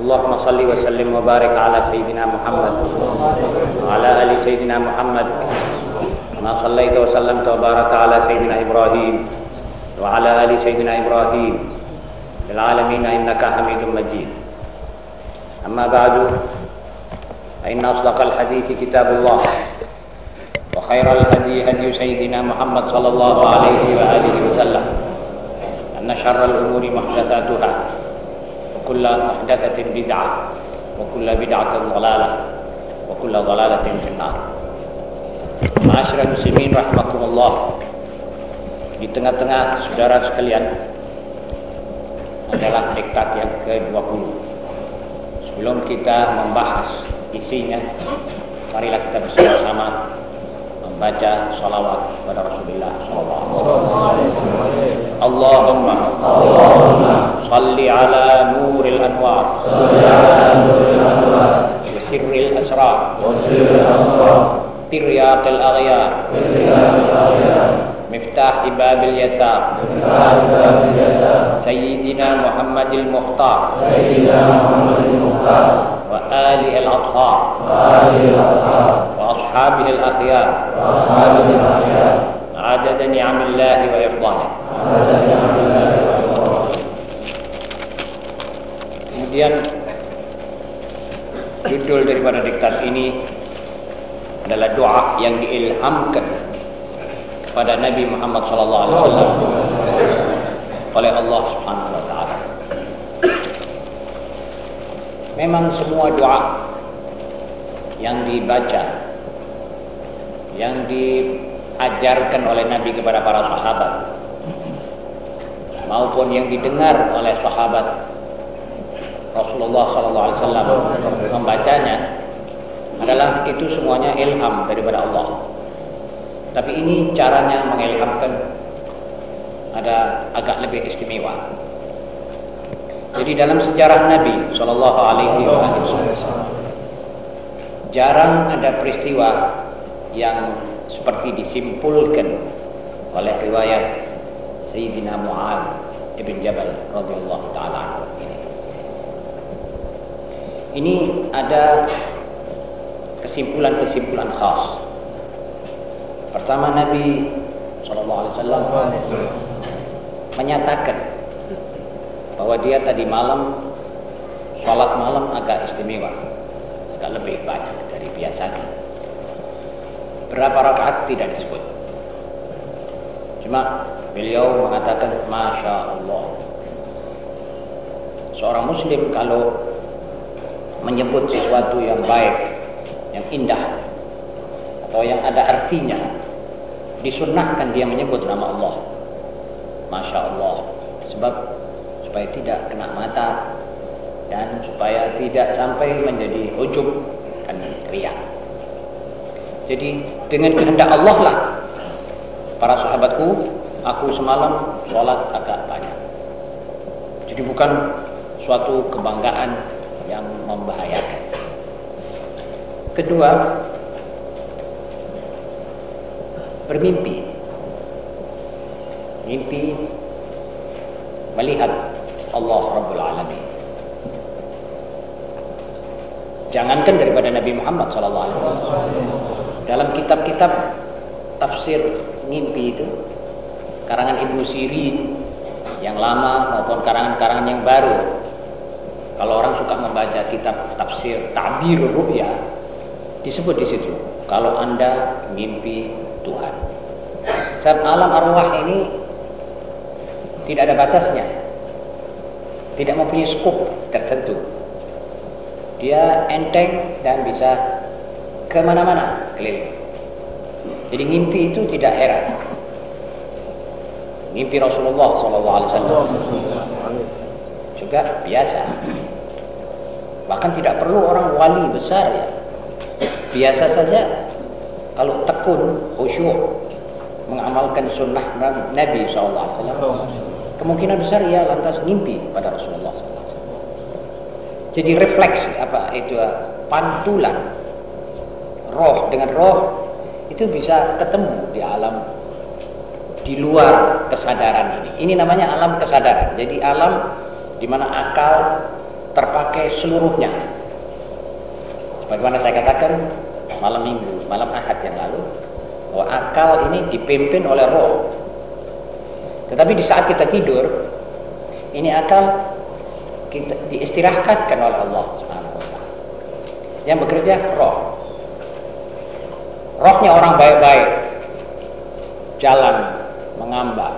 اللهم صل وسلم وبارك على سيدنا محمد وعلى آل سيدنا محمد كما صليت وسلمت وباركت على سيدنا إبراهيم وعلى آل سيدنا إبراهيم في العالمين إنك حميد مجيد. أما بعد فإن أصدق الحديث كتاب الله وخير الهدي هدي سيدنا محمد صلى الله عليه وآله وسلم. أن شر الأمور محدثاتها. وكل محدثة بدعة وكل بدعة ضلالة وكل ضلالة في النار معاشر muslimin rahimakumullah di tengah-tengah saudara sekalian adalah diktat yang ke-20 sebelum kita membahas isinya marilah kita bersama-sama membaca salawat kepada Rasulullah sallallahu alaihi wasallam Allahumma Allahumma salli ala nuril anwar salli ala nuril anwar wa sirril asrar wa sirril asrar tiryaqil aghyar tiryaqil aghyar مفتاح باب اليسار مفتاح باب اليسار سيدنا محمد المختار سيدنا محمد المختار وآله الأطهار وآله الأطهار وأصحابه الأخيار وأصحابه الأخيار عدد نعم الله وإفضاله عدد نعم الله وإفضاله Kemudian judul daripada diktat ini adalah doa yang diilhamkan kepada Nabi Muhammad sallallahu alaihi wasallam oleh Allah Subhanahu wa taala. Memang semua doa yang dibaca yang diajarkan oleh Nabi kepada para sahabat maupun yang didengar oleh sahabat Rasulullah wasallam membacanya adalah itu semuanya ilham daripada Allah. Tapi ini caranya mengilhamkan ada agak lebih istimewa. Jadi dalam sejarah Nabi sallallahu alaihi wasallam jarang ada peristiwa yang seperti disimpulkan oleh riwayat Sayyidina Mu'ad ibn Jabal radhiyallahu taala ini. Ini ada kesimpulan-kesimpulan khas. Pertama Nabi wasallam menyatakan bahwa dia tadi malam sholat malam agak istimewa, agak lebih banyak dari biasanya. Berapa rakaat tidak disebut. Cuma beliau mengatakan Masya Allah. Seorang muslim kalau menyebut sesuatu yang baik, yang indah, atau yang ada artinya, disunnahkan dia menyebut nama Allah. Masya Allah. Sebab supaya tidak kena mata dan supaya tidak sampai menjadi ujub dan riak. Jadi dengan kehendak Allah lah para sahabatku, aku semalam sholat agak banyak. Jadi bukan suatu kebanggaan yang membahayakan. Kedua, bermimpi. Mimpi melihat Allah Rabbul Alamin. Jangankan daripada Nabi Muhammad wasallam. Dalam kitab-kitab tafsir mimpi itu karangan Ibnu Sirin yang lama maupun karangan-karangan yang baru. Kalau orang suka membaca kitab tafsir Ta'bir Ru'ya disebut di situ kalau Anda mimpi Tuhan. Sebab alam arwah ini tidak ada batasnya. Tidak mempunyai skop tertentu. Dia enteng dan bisa ke mana-mana keliling. Jadi mimpi itu tidak heran. Mimpi Rasulullah SAW juga biasa. Bahkan tidak perlu orang wali besar ya. Biasa saja kalau tekun, khusyuk mengamalkan sunnah Nabi SAW kemungkinan besar ia lantas ngimpi pada Rasulullah SAW jadi refleksi apa itu pantulan roh dengan roh itu bisa ketemu di alam di luar kesadaran ini ini namanya alam kesadaran jadi alam di mana akal terpakai seluruhnya sebagaimana saya katakan malam minggu malam ahad yang lalu bahwa akal ini dipimpin oleh roh. Tetapi di saat kita tidur, ini akal kita diistirahatkan oleh Allah Subhanahu wa taala. Yang bekerja roh. Rohnya orang baik-baik. Jalan mengambah.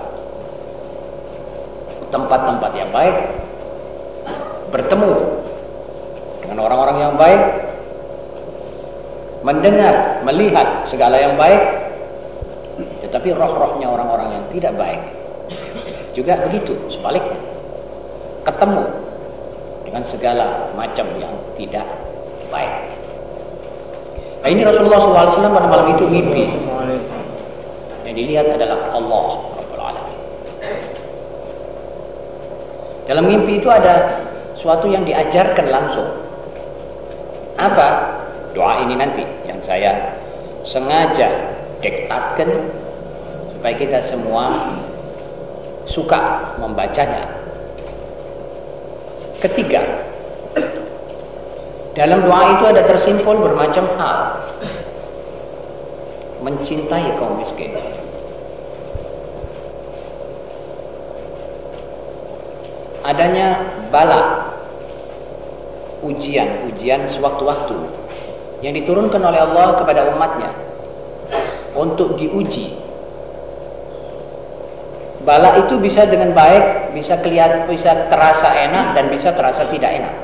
Tempat-tempat yang baik. Bertemu dengan orang-orang yang baik. Mendengar, melihat segala yang baik, tetapi roh-rohnya orang-orang yang tidak baik juga begitu, sebaliknya. Ketemu dengan segala macam yang tidak baik. Nah ini Rasulullah SAW pada malam itu mimpi. Yang dilihat adalah Allah Dalam mimpi itu ada suatu yang diajarkan langsung. Apa? doa ini nanti yang saya sengaja diktatkan supaya kita semua suka membacanya. Ketiga, dalam doa itu ada tersimpul bermacam hal. Mencintai kaum miskin. Adanya bala, ujian-ujian sewaktu-waktu yang diturunkan oleh Allah kepada umatnya untuk diuji bala itu bisa dengan baik bisa kelihatan bisa terasa enak dan bisa terasa tidak enak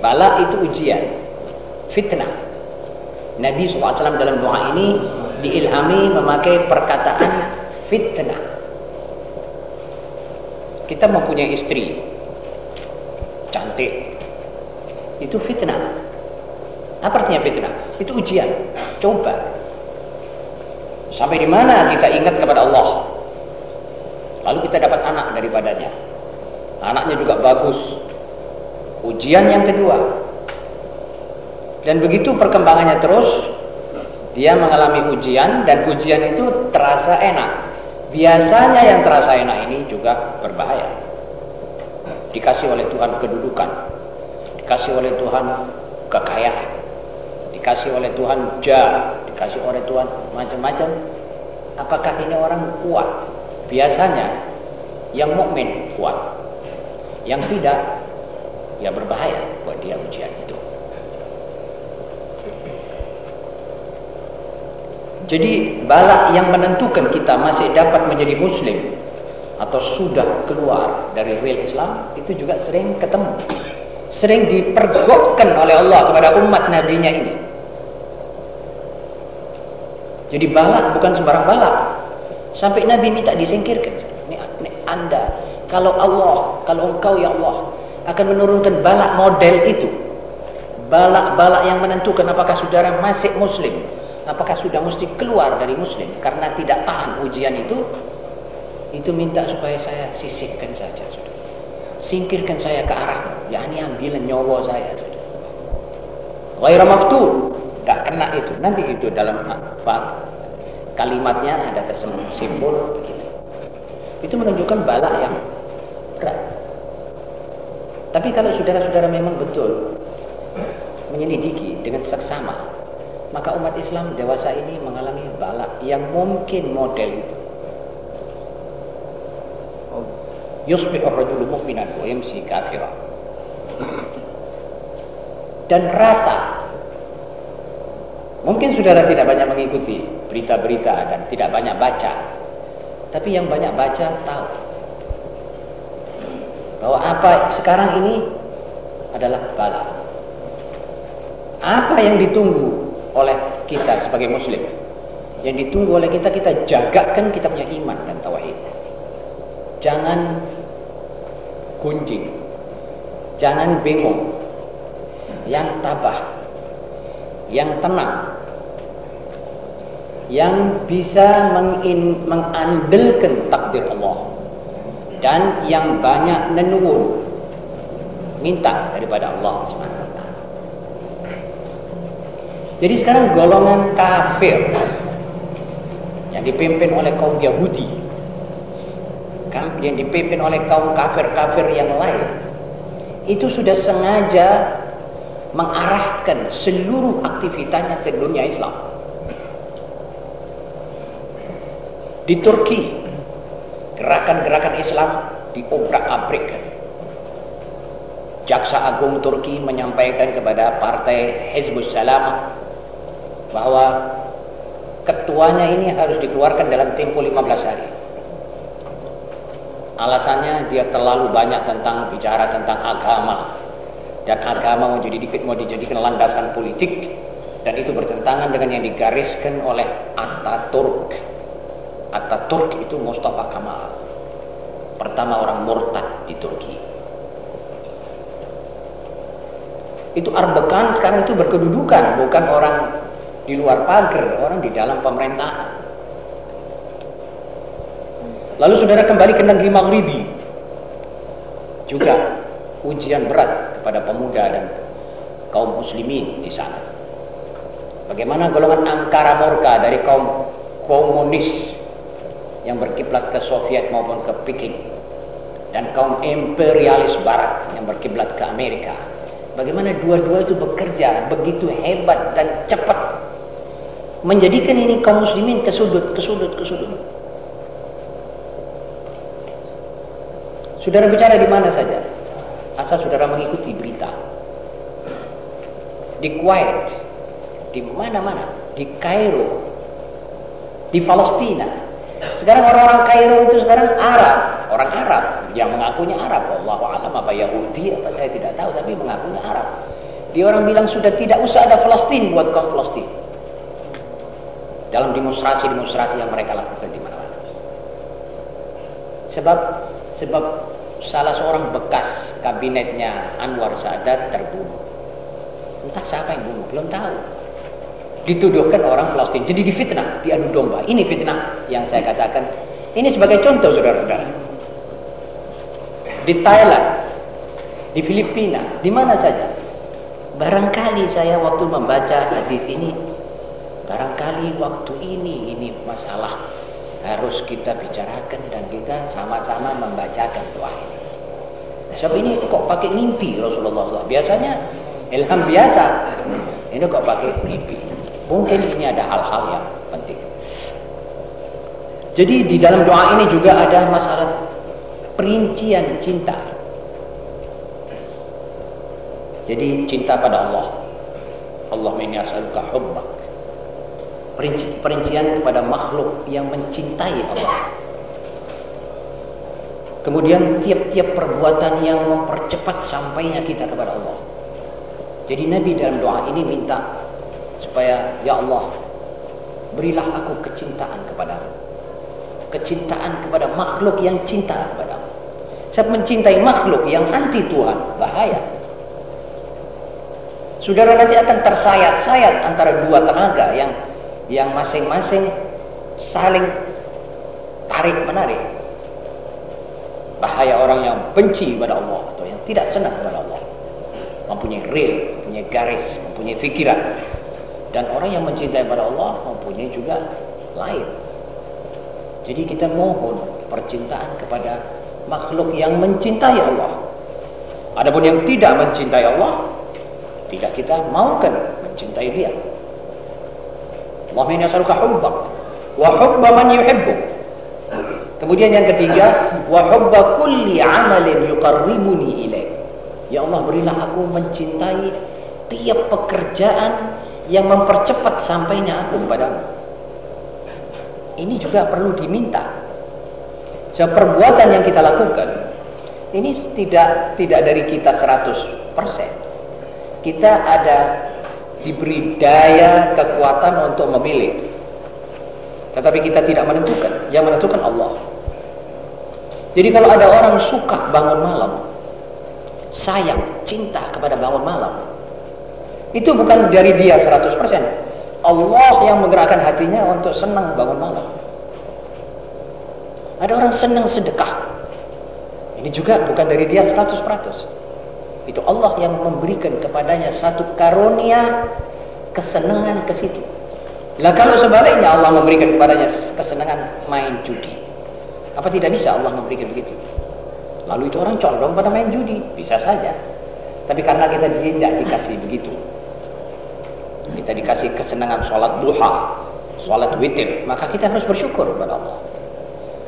bala itu ujian fitnah Nabi SAW dalam doa ini diilhami memakai perkataan fitnah kita mempunyai istri cantik itu fitnah. Apa artinya fitnah? Itu ujian. Coba. Sampai di mana kita ingat kepada Allah. Lalu kita dapat anak daripadanya. Anaknya juga bagus. Ujian yang kedua. Dan begitu perkembangannya terus, dia mengalami ujian dan ujian itu terasa enak. Biasanya yang terasa enak ini juga berbahaya. Dikasih oleh Tuhan kedudukan, dikasih oleh Tuhan kekayaan, dikasih oleh Tuhan jah, dikasih oleh Tuhan macam-macam. Apakah ini orang kuat? Biasanya yang mukmin kuat, yang tidak ya berbahaya buat dia ujian itu. Jadi balak yang menentukan kita masih dapat menjadi muslim atau sudah keluar dari real Islam itu juga sering ketemu sering dipergokkan oleh Allah kepada umat nabinya ini. Jadi balak bukan sembarang balak. Sampai Nabi minta disingkirkan. Ini, ini anda, kalau Allah, kalau engkau ya Allah akan menurunkan balak model itu. Balak-balak yang menentukan apakah saudara masih muslim. Apakah sudah mesti keluar dari muslim. Karena tidak tahan ujian itu. Itu minta supaya saya sisihkan saja. Saudara singkirkan saya ke arahmu yakni ambil nyawa saya ghaira maftu tak kena itu nanti itu dalam kalimatnya ada tersebut simbol gitu itu menunjukkan balak yang berat tapi kalau saudara-saudara memang betul menyelidiki dengan seksama maka umat Islam dewasa ini mengalami balak yang mungkin model itu. Yusbihu ar-rajulu mu'minan wa yamsi kafiran dan rata mungkin saudara tidak banyak mengikuti berita-berita dan tidak banyak baca tapi yang banyak baca tahu bahwa apa sekarang ini adalah bala. Apa yang ditunggu oleh kita sebagai muslim? Yang ditunggu oleh kita kita jagakan kita punya iman dan tauhid. Jangan gunjing. Jangan bingung yang tabah. Yang tenang. Yang bisa mengandalkan takdir Allah dan yang banyak nenun minta daripada Allah Subhanahu wa taala. Jadi sekarang golongan kafir yang dipimpin oleh kaum Yahudi yang dipimpin oleh kaum kafir-kafir yang lain itu sudah sengaja mengarahkan seluruh aktivitasnya ke dunia Islam. Di Turki, gerakan-gerakan Islam diobrak-abrik. Jaksa Agung Turki menyampaikan kepada partai Hizbus Salam bahwa ketuanya ini harus dikeluarkan dalam tempo 15 hari. Alasannya dia terlalu banyak tentang bicara tentang agama dan agama mau jadi mau dijadikan landasan politik dan itu bertentangan dengan yang digariskan oleh Ataturk. Ataturk itu Mustafa Kamal. Pertama orang murtad di Turki. Itu Arbekan sekarang itu berkedudukan, bukan orang di luar pagar, orang di dalam pemerintahan. Lalu saudara kembali ke negeri Maghribi. Juga ujian berat kepada pemuda dan kaum muslimin di sana. Bagaimana golongan angkara murka dari kaum komunis yang berkiblat ke Soviet maupun ke Peking dan kaum imperialis barat yang berkiblat ke Amerika. Bagaimana dua-dua itu bekerja begitu hebat dan cepat menjadikan ini kaum muslimin ke sudut, ke sudut, ke sudut. Saudara bicara di mana saja? asal saudara mengikuti berita di Kuwait di mana-mana di Kairo di Palestina sekarang orang-orang Kairo itu sekarang Arab. Orang Arab. Yang mengakunya Arab. Allah alam apa Yahudi apa saya tidak tahu tapi mengakunya Arab. Dia orang bilang sudah tidak usah ada Palestina buat kaum Palestina dalam demonstrasi-demonstrasi yang mereka lakukan di mana-mana. Sebab sebab salah seorang bekas kabinetnya Anwar Sadat terbunuh. Entah siapa yang bunuh, belum tahu. Dituduhkan orang Palestina. Jadi difitnah, diadu domba. Ini fitnah yang saya katakan. Ini sebagai contoh saudara-saudara. Di Thailand, di Filipina, di mana saja. Barangkali saya waktu membaca hadis ini, barangkali waktu ini ini masalah harus kita bicarakan dan kita sama-sama membacakan doa ini. Siapa ini kok pakai mimpi Rasulullah? Biasanya ilham biasa. Ini kok pakai mimpi. Mungkin ini ada hal-hal yang penting. Jadi di dalam doa ini juga ada masalah perincian cinta. Jadi cinta pada Allah. Allah inni as'aluka hubbak perincian kepada makhluk yang mencintai Allah. Kemudian tiap-tiap perbuatan yang mempercepat sampainya kita kepada Allah. Jadi Nabi dalam doa ini minta supaya ya Allah berilah aku kecintaan kepadamu. Kecintaan kepada makhluk yang cinta kepadamu. Saya mencintai makhluk yang anti Tuhan, bahaya. Saudara nanti akan tersayat-sayat antara dua tenaga yang yang masing-masing saling tarik menarik bahaya orang yang benci kepada Allah atau yang tidak senang kepada Allah mempunyai real, mempunyai garis, mempunyai pikiran dan orang yang mencintai kepada Allah mempunyai juga lain jadi kita mohon percintaan kepada makhluk yang mencintai Allah adapun yang tidak mencintai Allah tidak kita maukan mencintai dia Allahumma inni as'aluka hubbak wa hubba man yuhibbuk. Kemudian yang ketiga, wa hubba kulli amalin yuqarribuni ilaik. Ya Allah berilah aku mencintai tiap pekerjaan yang mempercepat sampainya aku kepadamu. Ini juga perlu diminta. Sebab perbuatan yang kita lakukan ini tidak tidak dari kita 100%. Kita ada diberi daya kekuatan untuk memilih tetapi kita tidak menentukan yang menentukan Allah jadi kalau ada orang suka bangun malam sayang, cinta kepada bangun malam. Itu bukan dari dia 100%. Allah yang menggerakkan hatinya untuk senang bangun malam. Ada orang senang sedekah. Ini juga bukan dari dia 100%. Itu Allah yang memberikan kepadanya satu karunia kesenangan ke situ. Lah kalau sebaliknya Allah memberikan kepadanya kesenangan main judi. Apa tidak bisa Allah memberikan begitu? Lalu itu orang condong pada main judi, bisa saja. Tapi karena kita tidak dikasih begitu. Kita dikasih kesenangan sholat duha, sholat witir, maka kita harus bersyukur kepada Allah.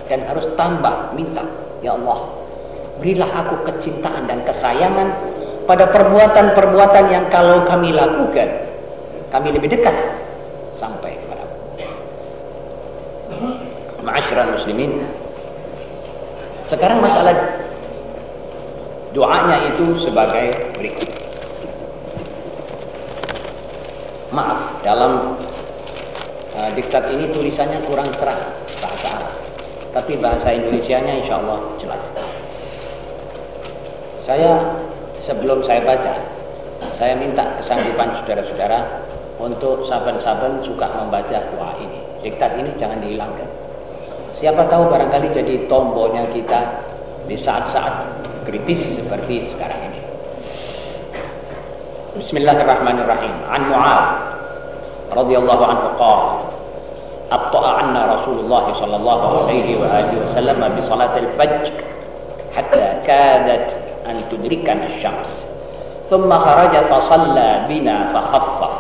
Dan harus tambah, minta, Ya Allah, berilah aku kecintaan dan kesayangan pada perbuatan-perbuatan yang kalau kami lakukan, kami lebih dekat sampai kepada Ma'asyiral muslimin. Sekarang masalah doanya itu sebagai berikut. Maaf, dalam uh, diktat ini tulisannya kurang terang bahasa Arab. Tapi bahasa Indonesianya insya Allah jelas. Saya sebelum saya baca, saya minta kesanggupan saudara-saudara untuk saben-saben suka membaca doa ini. Diktat ini jangan dihilangkan. Siapa tahu barangkali jadi tombolnya kita di saat-saat kritis seperti sekarang ini. Bismillahirrahmanirrahim. An رضي الله عنه قال أبطأ عنا رسول الله صلى الله عليه وآله وسلم بصلاة الفجر حتى كادت أن تدركنا الشمس. ثم خرج فصلى بنا فخفف.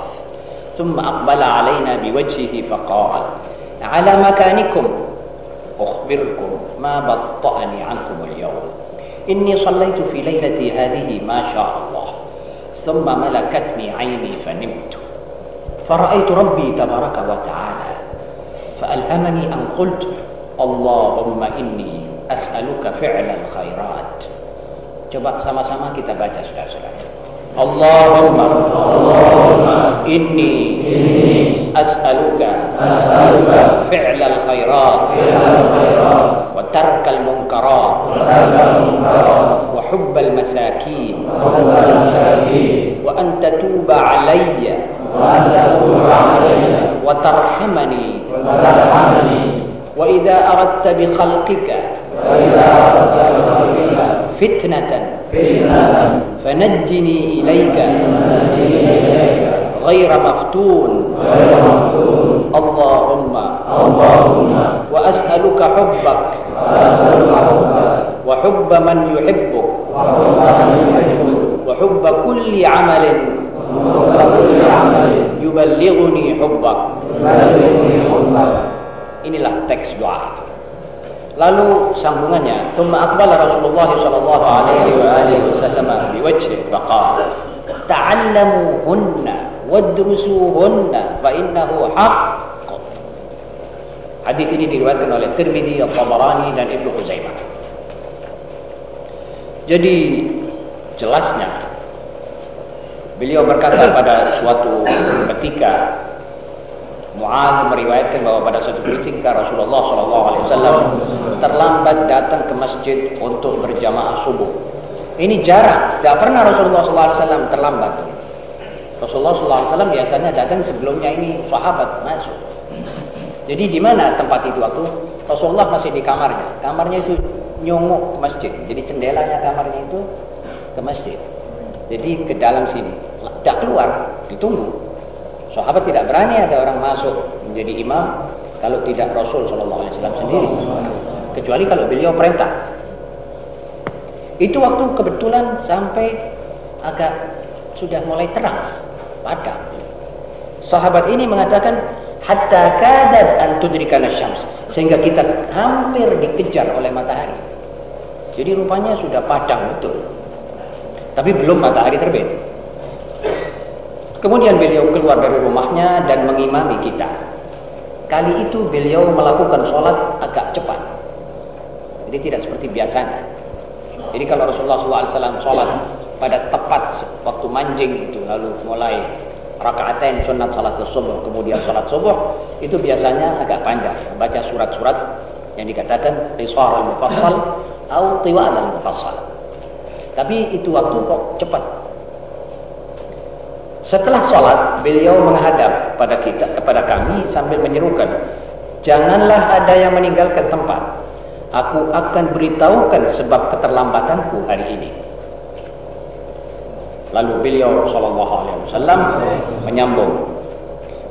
ثم أقبل علينا بوجهه فقال على مكانكم. أخبركم ما بطأني عنكم اليوم. إني صليت في ليلتي هذه ما شاء الله. ثم ملكتني عيني فنمت. فرأيت ربي تبارك وتعالى فألهمني أن قلت اللهم إني أسألك فعل الخيرات. جب سما سما kita baca saudara saudara اللهم اللهم إني إني أسألك أسألك فعل الخيرات فعل الخيرات وترك المنكرات وترك المنكرات وحب المساكين وأن تتوب علي وأن تتوب وترحمني. وترحمني وإذا أردت بخلقك وإذا أردت بخلقك فتنة فتنة فنجني إليك غير مفتون. غير مفتون اللهم اللهم وأسألك حبك وأسألك حبك وحب من يحبك وحب من يحبك وحب كل عمل وحب كل عمل يبلغني حبك. Inilah teks doa itu Lalu sambungannya, "Tsumma aqbala Rasulullah sallallahu alaihi wa alihi wasallam bi wajhi faqala, "Ta'allamuhunna wadrusuhunna fa innahu haqq." Hadis ini diriwayatkan oleh Tirmidzi, At-Tabarani dan Ibnu Khuzaimah. Jadi jelasnya beliau berkata pada suatu ketika Mu'adz meriwayatkan bahwa pada suatu ketika Rasulullah SAW terlambat datang ke masjid untuk berjamaah subuh. Ini jarang, tidak pernah Rasulullah SAW terlambat. Rasulullah SAW biasanya datang sebelumnya ini sahabat masuk. Jadi di mana tempat itu waktu Rasulullah masih di kamarnya. Kamarnya itu nyongok ke masjid. Jadi jendelanya kamarnya itu ke masjid. Jadi ke dalam sini. Tidak keluar, ditunggu. Sahabat tidak berani ada orang masuk menjadi imam kalau tidak Rasul Shallallahu Alaihi Wasallam sendiri, kecuali kalau beliau perintah. Itu waktu kebetulan sampai agak sudah mulai terang, padam. Sahabat ini mengatakan hatta kadat an tudrikana syams sehingga kita hampir dikejar oleh matahari. Jadi rupanya sudah padam betul. Tapi belum matahari terbit. Kemudian beliau keluar dari rumahnya dan mengimami kita. Kali itu beliau melakukan sholat agak cepat. Jadi tidak seperti biasanya. Jadi kalau Rasulullah SAW sholat pada tepat waktu manjing itu lalu mulai rakaatain sunat sholat subuh kemudian sholat subuh itu biasanya agak panjang baca surat-surat yang dikatakan qisar al-mufassal atau tiwal al-mufassal Tapi itu waktu kok cepat. Setelah sholat, beliau menghadap pada kita, kepada kami sambil menyerukan, Janganlah ada yang meninggalkan tempat. Aku akan beritahukan sebab keterlambatanku hari ini. Lalu beliau sallallahu alaihi wasallam menyambung,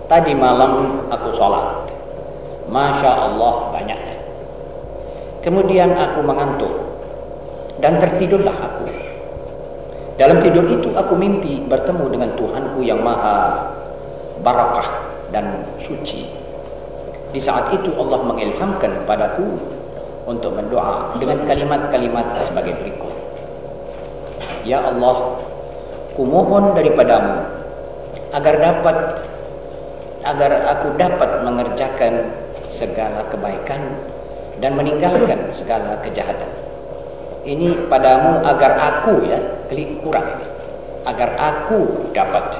"Tadi malam aku salat. Masya Allah banyaknya. Kemudian aku mengantuk dan tertidurlah aku. Dalam tidur itu aku mimpi bertemu dengan Tuhanku yang maha barakah dan suci. Di saat itu Allah mengilhamkan padaku untuk berdoa dengan kalimat-kalimat sebagai berikut. Ya Allah, kumohon daripadamu agar dapat agar aku dapat mengerjakan segala kebaikan dan meninggalkan segala kejahatan. Ini padamu agar aku ya, klik kurang ini. Agar aku dapat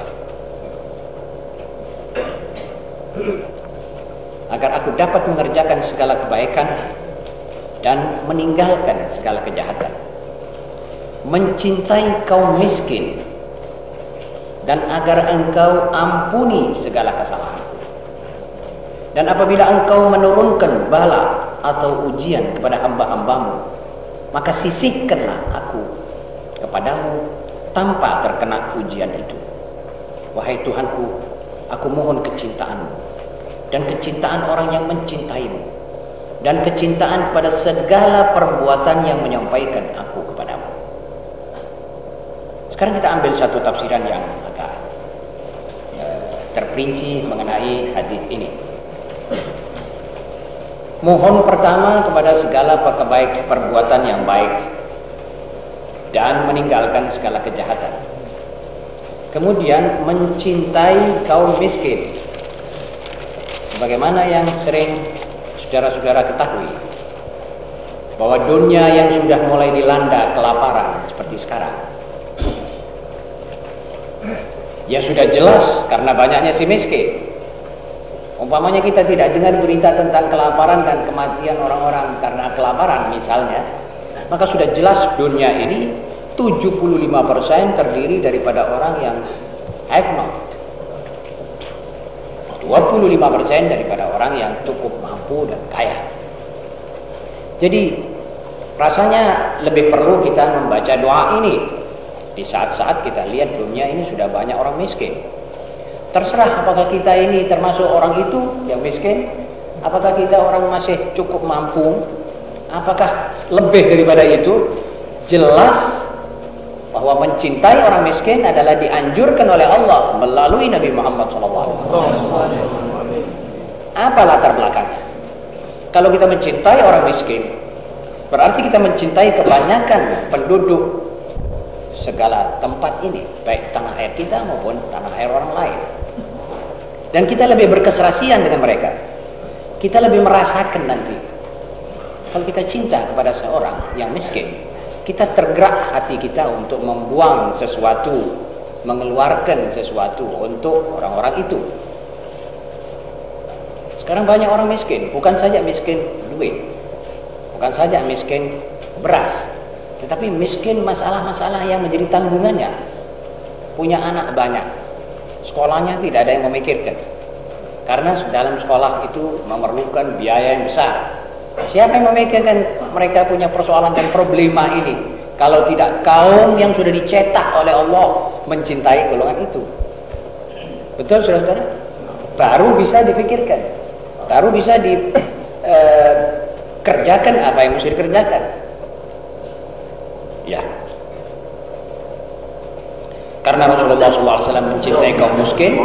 agar aku dapat mengerjakan segala kebaikan dan meninggalkan segala kejahatan. Mencintai kaum miskin dan agar engkau ampuni segala kesalahan. Dan apabila engkau menurunkan bala atau ujian kepada hamba-hambamu, maka sisihkanlah aku kepadamu tanpa terkena ujian itu. Wahai Tuhanku, aku mohon kecintaanmu dan kecintaan orang yang mencintaimu dan kecintaan kepada segala perbuatan yang menyampaikan aku kepadamu. Sekarang kita ambil satu tafsiran yang agak ya, terperinci mengenai hadis ini. Mohon pertama kepada segala kebaik perbuatan yang baik dan meninggalkan segala kejahatan. Kemudian mencintai kaum miskin. Sebagaimana yang sering saudara-saudara ketahui bahwa dunia yang sudah mulai dilanda kelaparan seperti sekarang. Ya sudah jelas karena banyaknya si miskin. Umpamanya kita tidak dengar berita tentang kelaparan dan kematian orang-orang karena kelaparan misalnya, maka sudah jelas dunia ini 75% terdiri daripada orang yang have not. 25% daripada orang yang cukup mampu dan kaya. Jadi rasanya lebih perlu kita membaca doa ini di saat-saat kita lihat dunia ini sudah banyak orang miskin. Terserah apakah kita ini termasuk orang itu yang miskin, apakah kita orang masih cukup mampu, apakah lebih daripada itu, jelas bahwa mencintai orang miskin adalah dianjurkan oleh Allah melalui Nabi Muhammad SAW. Apa latar belakangnya? Kalau kita mencintai orang miskin, berarti kita mencintai kebanyakan penduduk segala tempat ini, baik tanah air kita maupun tanah air orang lain. Dan kita lebih berkeserasian dengan mereka. Kita lebih merasakan nanti. Kalau kita cinta kepada seorang yang miskin, kita tergerak hati kita untuk membuang sesuatu, mengeluarkan sesuatu untuk orang-orang itu. Sekarang banyak orang miskin, bukan saja miskin duit, bukan saja miskin beras, tetapi miskin masalah-masalah yang menjadi tanggungannya. Punya anak banyak, sekolahnya tidak ada yang memikirkan. Karena dalam sekolah itu memerlukan biaya yang besar. Siapa yang memikirkan mereka punya persoalan dan problema ini? Kalau tidak kaum yang sudah dicetak oleh Allah mencintai golongan itu. Betul saudara-saudara? Baru bisa dipikirkan. Baru bisa dikerjakan eh, apa yang mesti dikerjakan. Ya, karena Rasulullah SAW mencintai kaum miskin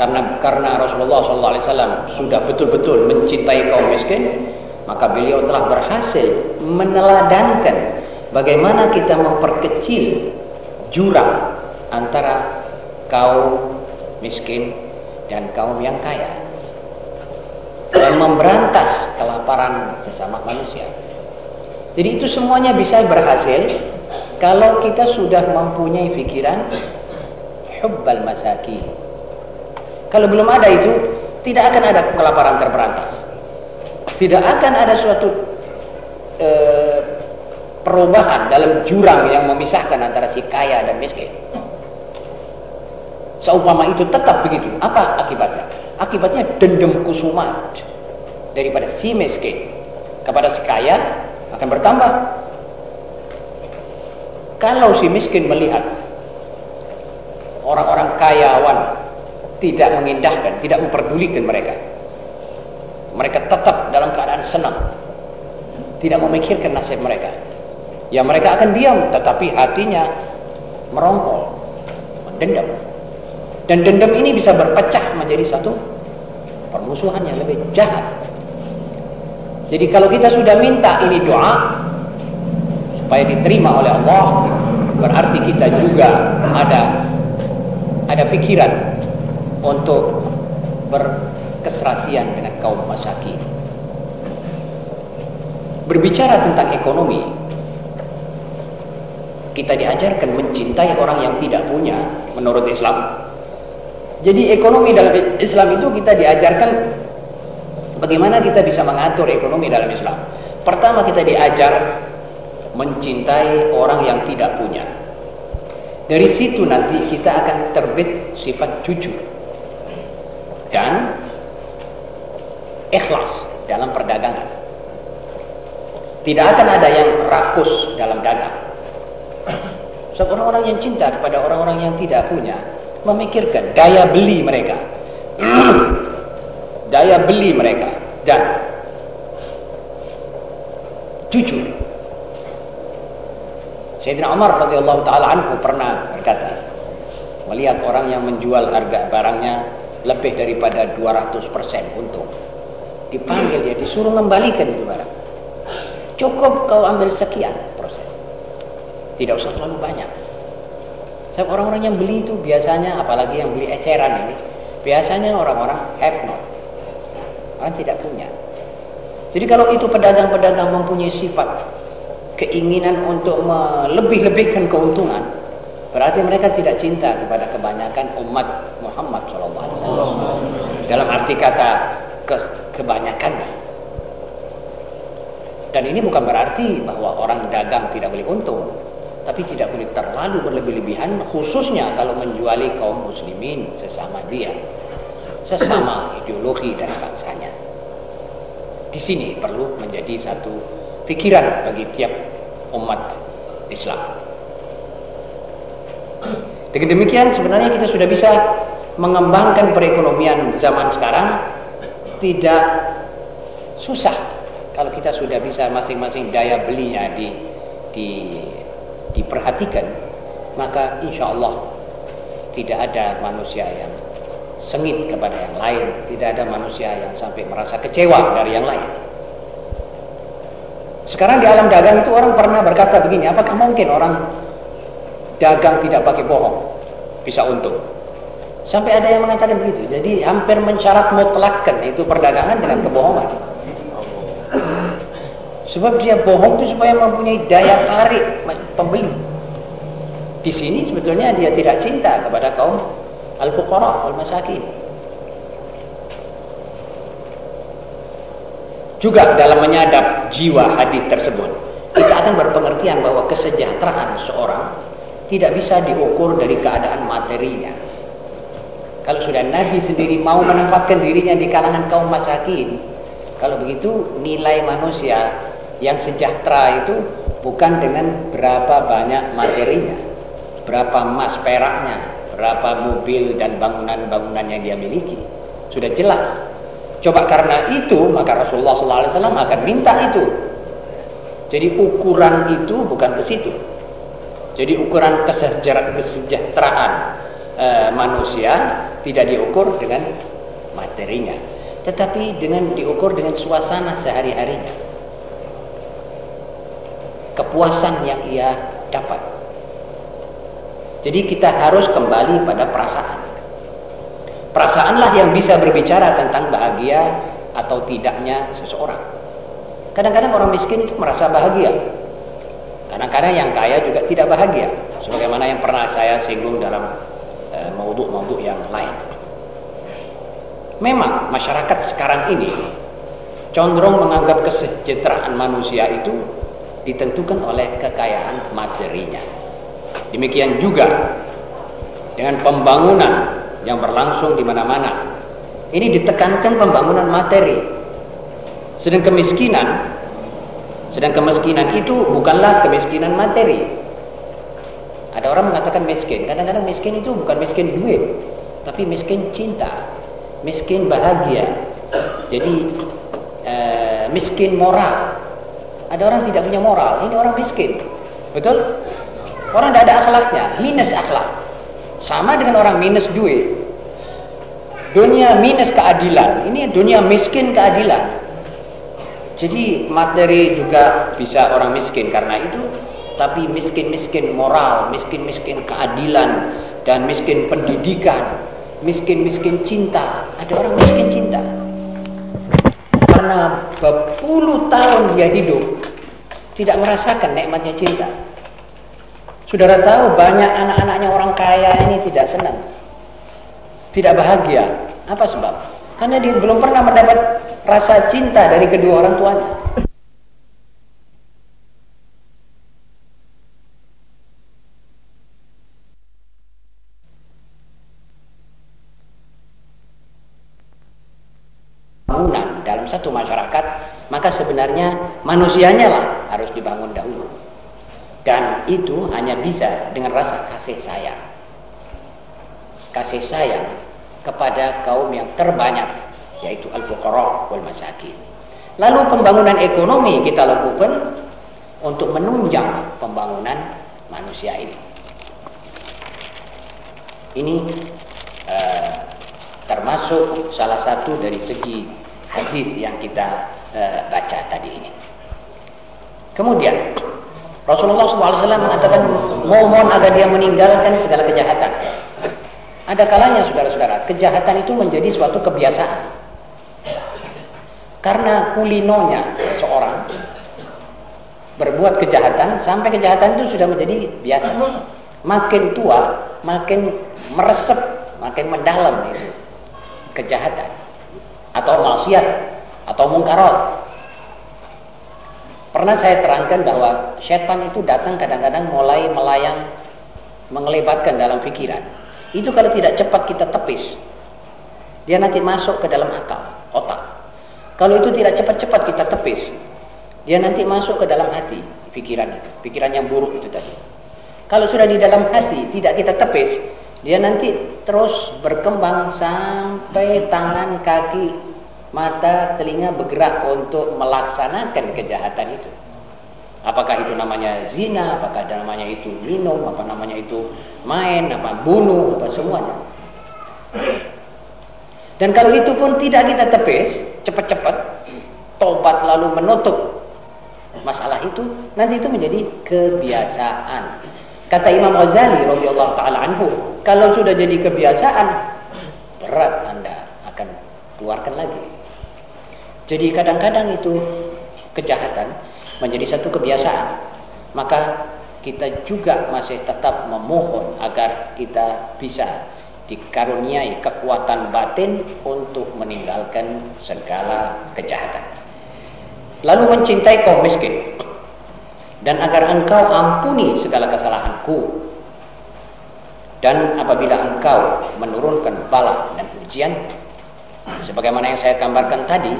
karena karena Rasulullah SAW sudah betul-betul mencintai kaum miskin maka beliau telah berhasil meneladankan bagaimana kita memperkecil jurang antara kaum miskin dan kaum yang kaya dan memberantas kelaparan sesama manusia. Jadi itu semuanya bisa berhasil kalau kita sudah mempunyai pikiran hubbal masaki. Kalau belum ada itu, tidak akan ada kelaparan terberantas. Tidak akan ada suatu eh, perubahan dalam jurang yang memisahkan antara si kaya dan miskin. Seumpama itu tetap begitu, apa akibatnya? Akibatnya dendam kusumat daripada si miskin kepada si kaya akan bertambah. Kalau si miskin melihat orang-orang kayawan tidak mengindahkan, tidak memperdulikan mereka, mereka tetap dalam keadaan senang, tidak memikirkan nasib mereka. Ya mereka akan diam, tetapi hatinya merongkol, mendendam. Dan dendam ini bisa berpecah menjadi satu permusuhan yang lebih jahat. Jadi kalau kita sudah minta ini doa supaya diterima oleh Allah, berarti kita juga ada ada pikiran untuk berkeserasian dengan kaum masyarakat. Berbicara tentang ekonomi, kita diajarkan mencintai orang yang tidak punya menurut Islam. Jadi ekonomi dalam Islam itu kita diajarkan bagaimana kita bisa mengatur ekonomi dalam Islam. Pertama kita diajar mencintai orang yang tidak punya. Dari situ nanti kita akan terbit sifat jujur dan ikhlas dalam perdagangan. Tidak akan ada yang rakus dalam dagang. Sebab orang-orang yang cinta kepada orang-orang yang tidak punya, memikirkan daya beli mereka daya beli mereka dan jujur Sayyidina Umar radhiyallahu taala anhu pernah berkata melihat orang yang menjual harga barangnya lebih daripada 200% untung dipanggil dia disuruh mengembalikan itu barang cukup kau ambil sekian persen tidak usah terlalu banyak Sebab orang-orang yang beli itu biasanya, apalagi yang beli eceran ini, biasanya orang-orang have not. Orang tidak punya. Jadi kalau itu pedagang-pedagang mempunyai sifat keinginan untuk melebih-lebihkan keuntungan, berarti mereka tidak cinta kepada kebanyakan umat Muhammad SAW. Dalam arti kata ke kebanyakannya. Dan ini bukan berarti bahwa orang dagang tidak boleh untung tapi tidak boleh terlalu berlebih-lebihan khususnya kalau menjuali kaum muslimin sesama dia sesama ideologi dan bangsanya di sini perlu menjadi satu pikiran bagi tiap umat Islam. Dengan demikian sebenarnya kita sudah bisa mengembangkan perekonomian zaman sekarang. Tidak susah kalau kita sudah bisa masing-masing daya belinya di di diperhatikan maka insya Allah tidak ada manusia yang sengit kepada yang lain. Tidak ada manusia yang sampai merasa kecewa dari yang lain sekarang di alam dagang itu orang pernah berkata begini apakah mungkin orang dagang tidak pakai bohong bisa untung sampai ada yang mengatakan begitu jadi hampir mensyarat mutlakkan itu perdagangan dengan kebohongan Sebab dia bohong itu supaya mempunyai daya tarik pembeli. Di sini sebetulnya dia tidak cinta kepada kaum al-fuqara wal masakin. Juga dalam menyadap jiwa hadis tersebut, kita akan berpengertian bahwa kesejahteraan seorang tidak bisa diukur dari keadaan materinya. Kalau sudah Nabi sendiri mau menempatkan dirinya di kalangan kaum masakin, kalau begitu nilai manusia yang sejahtera itu bukan dengan berapa banyak materinya, berapa emas peraknya, berapa mobil dan bangunan-bangunan yang dia miliki. Sudah jelas. Coba karena itu maka Rasulullah SAW akan minta itu. Jadi ukuran itu bukan ke situ. Jadi ukuran kesejahteraan e, manusia tidak diukur dengan materinya, tetapi dengan diukur dengan suasana sehari-harinya kepuasan yang ia dapat. Jadi kita harus kembali pada perasaan. Perasaanlah yang bisa berbicara tentang bahagia atau tidaknya seseorang. Kadang-kadang orang miskin itu merasa bahagia. Kadang-kadang yang kaya juga tidak bahagia. Sebagaimana yang pernah saya singgung dalam e, maudhu-maudhu yang lain. Memang masyarakat sekarang ini condong menganggap kesejahteraan manusia itu ditentukan oleh kekayaan materinya. Demikian juga dengan pembangunan yang berlangsung di mana-mana. Ini ditekankan pembangunan materi. Sedang kemiskinan, sedang kemiskinan itu bukanlah kemiskinan materi. Ada orang mengatakan miskin. Kadang-kadang miskin itu bukan miskin duit, tapi miskin cinta, miskin bahagia. Jadi eh, miskin moral. Ada orang tidak punya moral, ini orang miskin. Betul? Orang tidak ada akhlaknya, minus akhlak. Sama dengan orang minus duit. Dunia minus keadilan, ini dunia miskin keadilan. Jadi materi juga bisa orang miskin karena itu, tapi miskin-miskin moral, miskin-miskin keadilan, dan miskin pendidikan, miskin-miskin cinta. Ada orang miskin cinta karena berpuluh tahun dia hidup tidak merasakan nikmatnya cinta. Saudara tahu banyak anak-anaknya orang kaya ini tidak senang. Tidak bahagia. Apa sebab? Karena dia belum pernah mendapat rasa cinta dari kedua orang tuanya. bangunan dalam satu masyarakat, maka sebenarnya manusianya lah harus dibangun dahulu. Dan itu hanya bisa dengan rasa kasih sayang. Kasih sayang kepada kaum yang terbanyak, yaitu al-fuqara wal masakin. Lalu pembangunan ekonomi kita lakukan untuk menunjang pembangunan manusia ini. Ini uh, termasuk salah satu dari segi hadis yang kita uh, baca tadi ini. Kemudian Rasulullah SAW mengatakan mohon agar dia meninggalkan segala kejahatan. Ada kalanya saudara-saudara, kejahatan itu menjadi suatu kebiasaan. Karena kulinonya seorang berbuat kejahatan sampai kejahatan itu sudah menjadi biasa. Makin tua, makin meresep, makin mendalam itu kejahatan atau maksiat atau mungkarat. Pernah saya terangkan bahwa setan itu datang kadang-kadang mulai melayang mengelebatkan dalam pikiran. Itu kalau tidak cepat kita tepis, dia nanti masuk ke dalam akal, otak. Kalau itu tidak cepat-cepat kita tepis, dia nanti masuk ke dalam hati, pikiran itu, pikiran yang buruk itu tadi. Kalau sudah di dalam hati tidak kita tepis, dia nanti terus berkembang sampai tangan, kaki, mata, telinga bergerak untuk melaksanakan kejahatan itu. Apakah itu namanya zina, apakah namanya itu minum, apa namanya itu main, apa bunuh, apa semuanya. Dan kalau itu pun tidak kita tepis, cepat-cepat, tobat lalu menutup masalah itu, nanti itu menjadi kebiasaan. Kata Imam Ghazali radhiyallahu taala anhu, kalau sudah jadi kebiasaan, berat Anda akan keluarkan lagi. Jadi kadang-kadang itu kejahatan menjadi satu kebiasaan. Maka kita juga masih tetap memohon agar kita bisa dikaruniai kekuatan batin untuk meninggalkan segala kejahatan. Lalu mencintai kaum miskin dan agar engkau ampuni segala kesalahanku dan apabila engkau menurunkan bala dan ujian sebagaimana yang saya gambarkan tadi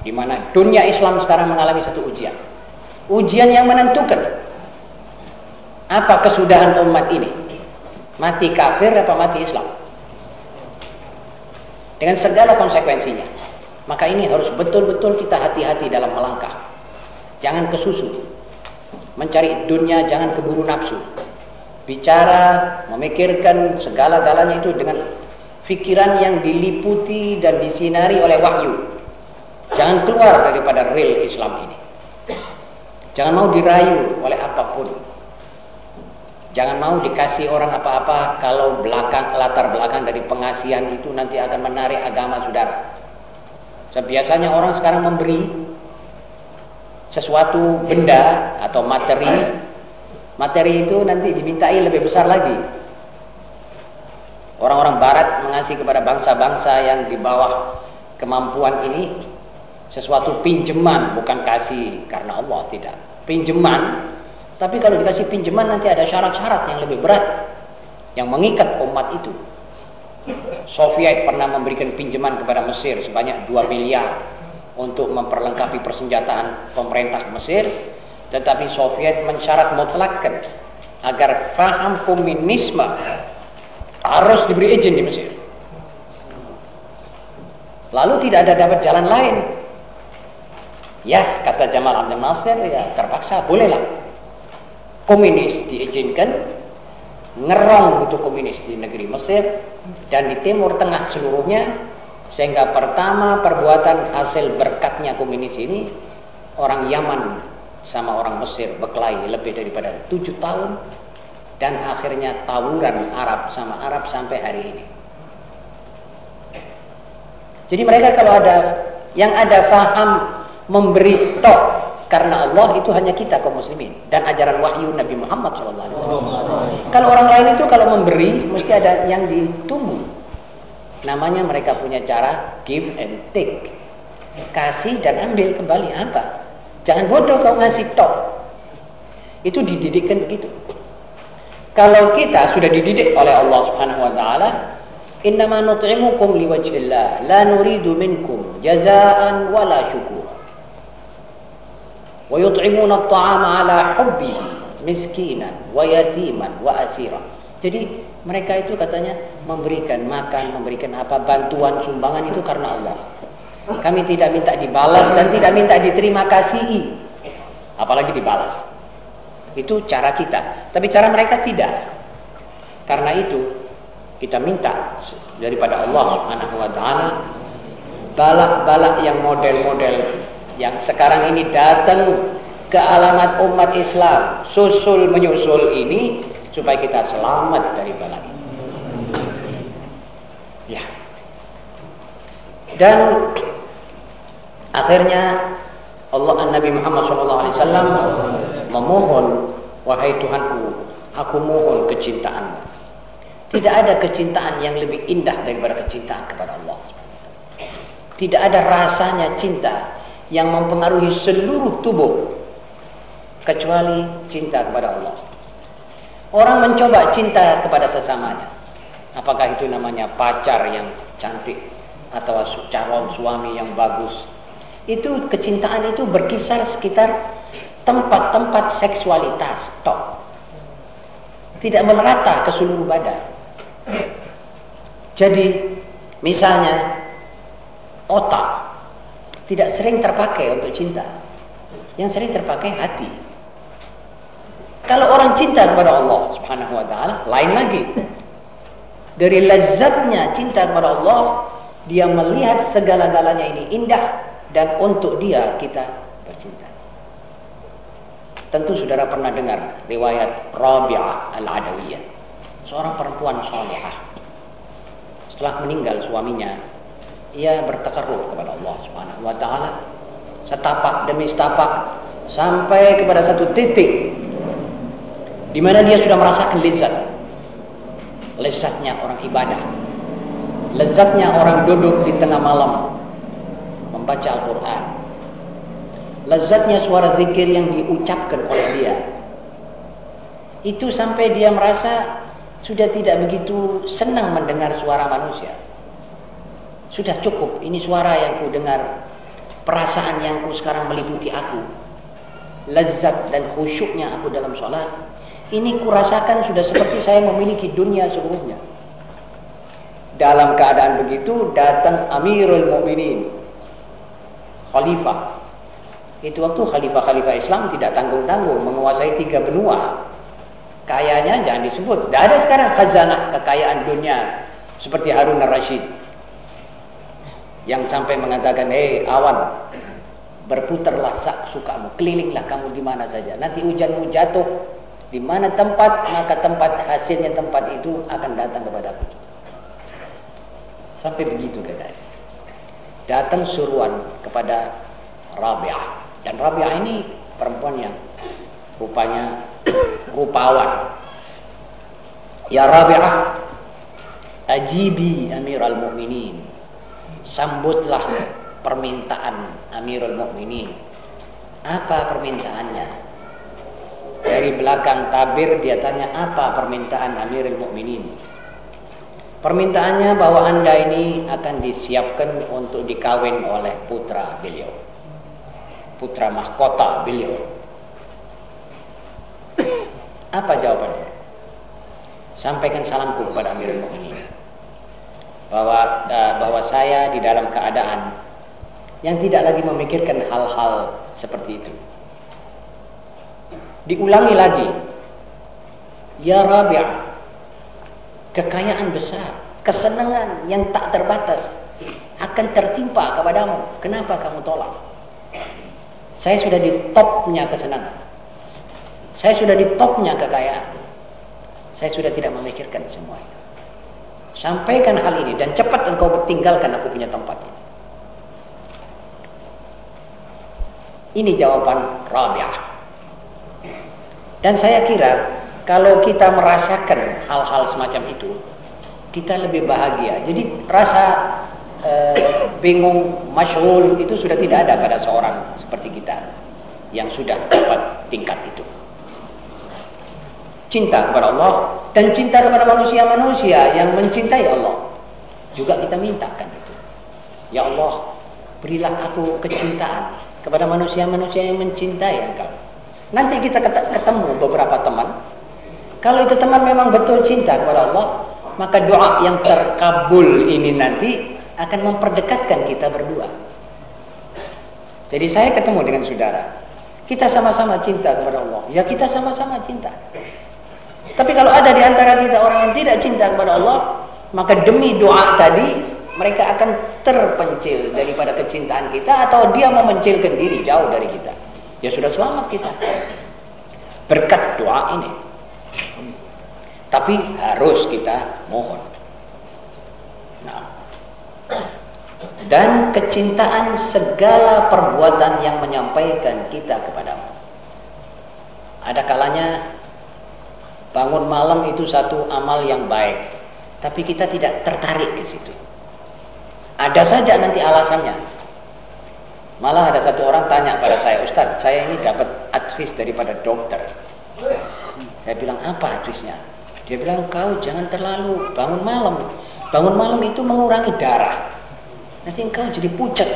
di mana dunia Islam sekarang mengalami satu ujian. Ujian yang menentukan apa kesudahan umat ini. Mati kafir apa mati Islam. Dengan segala konsekuensinya. Maka ini harus betul-betul kita hati-hati dalam melangkah. Jangan kesusu. Mencari dunia jangan keburu nafsu. Bicara memikirkan segala-galanya itu dengan pikiran yang diliputi dan disinari oleh wahyu jangan keluar daripada real Islam ini. Jangan mau dirayu oleh apa pun. Jangan mau dikasih orang apa-apa kalau belakang latar belakang dari pengasihan itu nanti akan menarik agama saudara. Biasanya orang sekarang memberi sesuatu benda atau materi. Materi itu nanti dimintai lebih besar lagi. Orang-orang barat mengasih kepada bangsa-bangsa yang di bawah kemampuan ini sesuatu pinjaman bukan kasih karena Allah tidak pinjaman, tapi kalau dikasih pinjaman nanti ada syarat-syarat yang lebih berat yang mengikat umat itu. Soviet pernah memberikan pinjaman kepada Mesir sebanyak 2 miliar untuk memperlengkapi persenjataan pemerintah Mesir, tetapi Soviet mensyarat mutlakkan agar faham komunisme harus diberi izin di Mesir. Lalu tidak ada dapat jalan lain. Ya, kata Jamal Abdel Nasir, ya terpaksa bolehlah. Komunis diizinkan, ngerong itu komunis di negeri Mesir dan di Timur Tengah seluruhnya sehingga pertama perbuatan hasil berkatnya komunis ini orang Yaman sama orang Mesir berkelahi lebih daripada tujuh tahun dan akhirnya tawuran Arab sama Arab sampai hari ini. Jadi mereka kalau ada yang ada faham memberi tok karena Allah itu hanya kita kaum muslimin dan ajaran wahyu Nabi Muhammad SAW. Kalau orang lain itu kalau memberi mesti ada yang ditunggu. Namanya mereka punya cara give and take. Kasih dan ambil kembali apa? Jangan bodoh kau ngasih tok. Itu dididikkan begitu. Kalau kita sudah dididik oleh Allah Subhanahu wa taala, Innama nut'imukum liwajhillah la nuridu minkum jazaan wala syukur. Ala hubbihi miskinan wa yatiman wa asira. Jadi mereka itu katanya memberikan makan, memberikan apa bantuan sumbangan itu karena Allah. Kami tidak minta dibalas dan tidak minta diterima kasihi. Apalagi dibalas. Itu cara kita. Tapi cara mereka tidak. Karena itu kita minta daripada Allah Subhanahu wa taala balak-balak yang model-model yang sekarang ini datang ke alamat umat Islam susul menyusul ini supaya kita selamat dari balak ini. Ya. Dan akhirnya Allah Nabi Muhammad SAW memohon wahai Tuhanku aku mohon kecintaanmu tidak ada kecintaan yang lebih indah daripada kecintaan kepada Allah. Tidak ada rasanya cinta yang mempengaruhi seluruh tubuh kecuali cinta kepada Allah. Orang mencoba cinta kepada sesamanya. Apakah itu namanya pacar yang cantik atau calon suami yang bagus? Itu kecintaan itu berkisar sekitar tempat-tempat seksualitas tok. Tidak merata ke seluruh badan. Jadi misalnya otak tidak sering terpakai untuk cinta. Yang sering terpakai hati. Kalau orang cinta kepada Allah Subhanahu wa taala, lain lagi. Dari lezatnya cinta kepada Allah, dia melihat segala-galanya ini indah dan untuk dia kita bercinta. Tentu saudara pernah dengar riwayat Rabi'ah Al-Adawiyah seorang perempuan salihah setelah meninggal suaminya ia bertakarruf kepada Allah Subhanahu wa taala. Setapak demi setapak sampai kepada satu titik di mana dia sudah merasakan lezat. Lezatnya orang ibadah. Lezatnya orang duduk di tengah malam membaca Al-Qur'an. Lezatnya suara zikir yang diucapkan oleh dia. Itu sampai dia merasa sudah tidak begitu senang mendengar suara manusia. Sudah cukup, ini suara yang ku dengar, perasaan yang ku sekarang meliputi aku. Lezat dan khusyuknya aku dalam sholat. Ini ku rasakan sudah seperti saya memiliki dunia seluruhnya. Dalam keadaan begitu datang Amirul Mukminin, Khalifah. Itu waktu khalifah-khalifah Islam tidak tanggung-tanggung menguasai tiga benua Kayanya jangan disebut. Tidak ada sekarang khazanah kekayaan dunia seperti Harun al-Rashid yang sampai mengatakan, "Hei awan, berputarlah sak sukamu, kelilinglah kamu di mana saja. Nanti hujanmu jatuh di mana tempat, maka tempat hasilnya tempat itu akan datang kepadaku." Sampai begitu katanya. Datang suruhan kepada Rabi'ah dan Rabi'ah ini perempuan yang rupanya rupawan. Ya Rabi'ah, ajibi Amirul Mukminin. Sambutlah permintaan Amirul Mukminin. Apa permintaannya? Dari belakang tabir dia tanya apa permintaan Amirul Mukminin. Permintaannya bahwa anda ini akan disiapkan untuk dikawin oleh putra beliau. Putra mahkota beliau. Apa jawabannya? Sampaikan salamku kepada Amirul Mukminin bahwa uh, bahwa saya di dalam keadaan yang tidak lagi memikirkan hal-hal seperti itu. Diulangi lagi. Ya Rabi' kekayaan besar, kesenangan yang tak terbatas akan tertimpa kepadamu. Kenapa kamu tolak? Saya sudah di topnya kesenangan. Saya sudah di topnya kekayaan. Saya sudah tidak memikirkan semua itu. Sampaikan hal ini dan cepat engkau tinggalkan aku punya tempat ini. Ini jawaban Rabi'ah. Dan saya kira kalau kita merasakan hal-hal semacam itu, kita lebih bahagia. Jadi rasa eh, bingung, masyhur itu sudah tidak ada pada seorang seperti kita yang sudah dapat tingkat itu. Cinta kepada Allah dan cinta kepada manusia-manusia yang mencintai Allah. Juga kita mintakan itu. Ya Allah, berilah aku kecintaan kepada manusia-manusia yang mencintai Engkau. Nanti kita ketemu beberapa teman kalau itu teman memang betul cinta kepada Allah, maka doa yang terkabul ini nanti akan memperdekatkan kita berdua. Jadi saya ketemu dengan saudara. Kita sama-sama cinta kepada Allah. Ya kita sama-sama cinta. Tapi kalau ada di antara kita orang yang tidak cinta kepada Allah, maka demi doa tadi mereka akan terpencil daripada kecintaan kita atau dia memencilkan diri jauh dari kita. Ya sudah selamat kita. Berkat doa ini. Tapi harus kita mohon. Nah. Dan kecintaan segala perbuatan yang menyampaikan kita kepadamu. Ada kalanya bangun malam itu satu amal yang baik, tapi kita tidak tertarik ke situ. Ada saja nanti alasannya. Malah ada satu orang tanya pada saya, Ustadz, saya ini dapat advis daripada dokter. Saya bilang, apa advisnya? Dia bilang kau jangan terlalu bangun malam. Bangun malam itu mengurangi darah. Nanti engkau jadi pucat.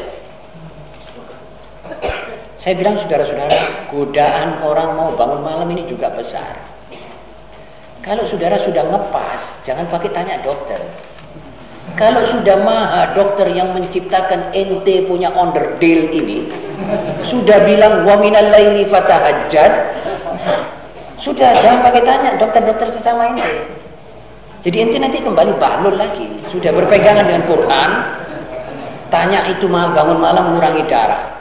Saya bilang saudara-saudara, godaan orang mau bangun malam ini juga besar. Kalau saudara sudah ngepas, jangan pakai tanya dokter. Kalau sudah maha dokter yang menciptakan ente punya onder deal ini, sudah bilang wa minal laili fatahajjad, sudah, jangan pakai tanya dokter-dokter sesama ini. Jadi ente nanti kembali bahlul lagi. Sudah berpegangan dengan Quran, tanya itu mal bangun malam mengurangi darah.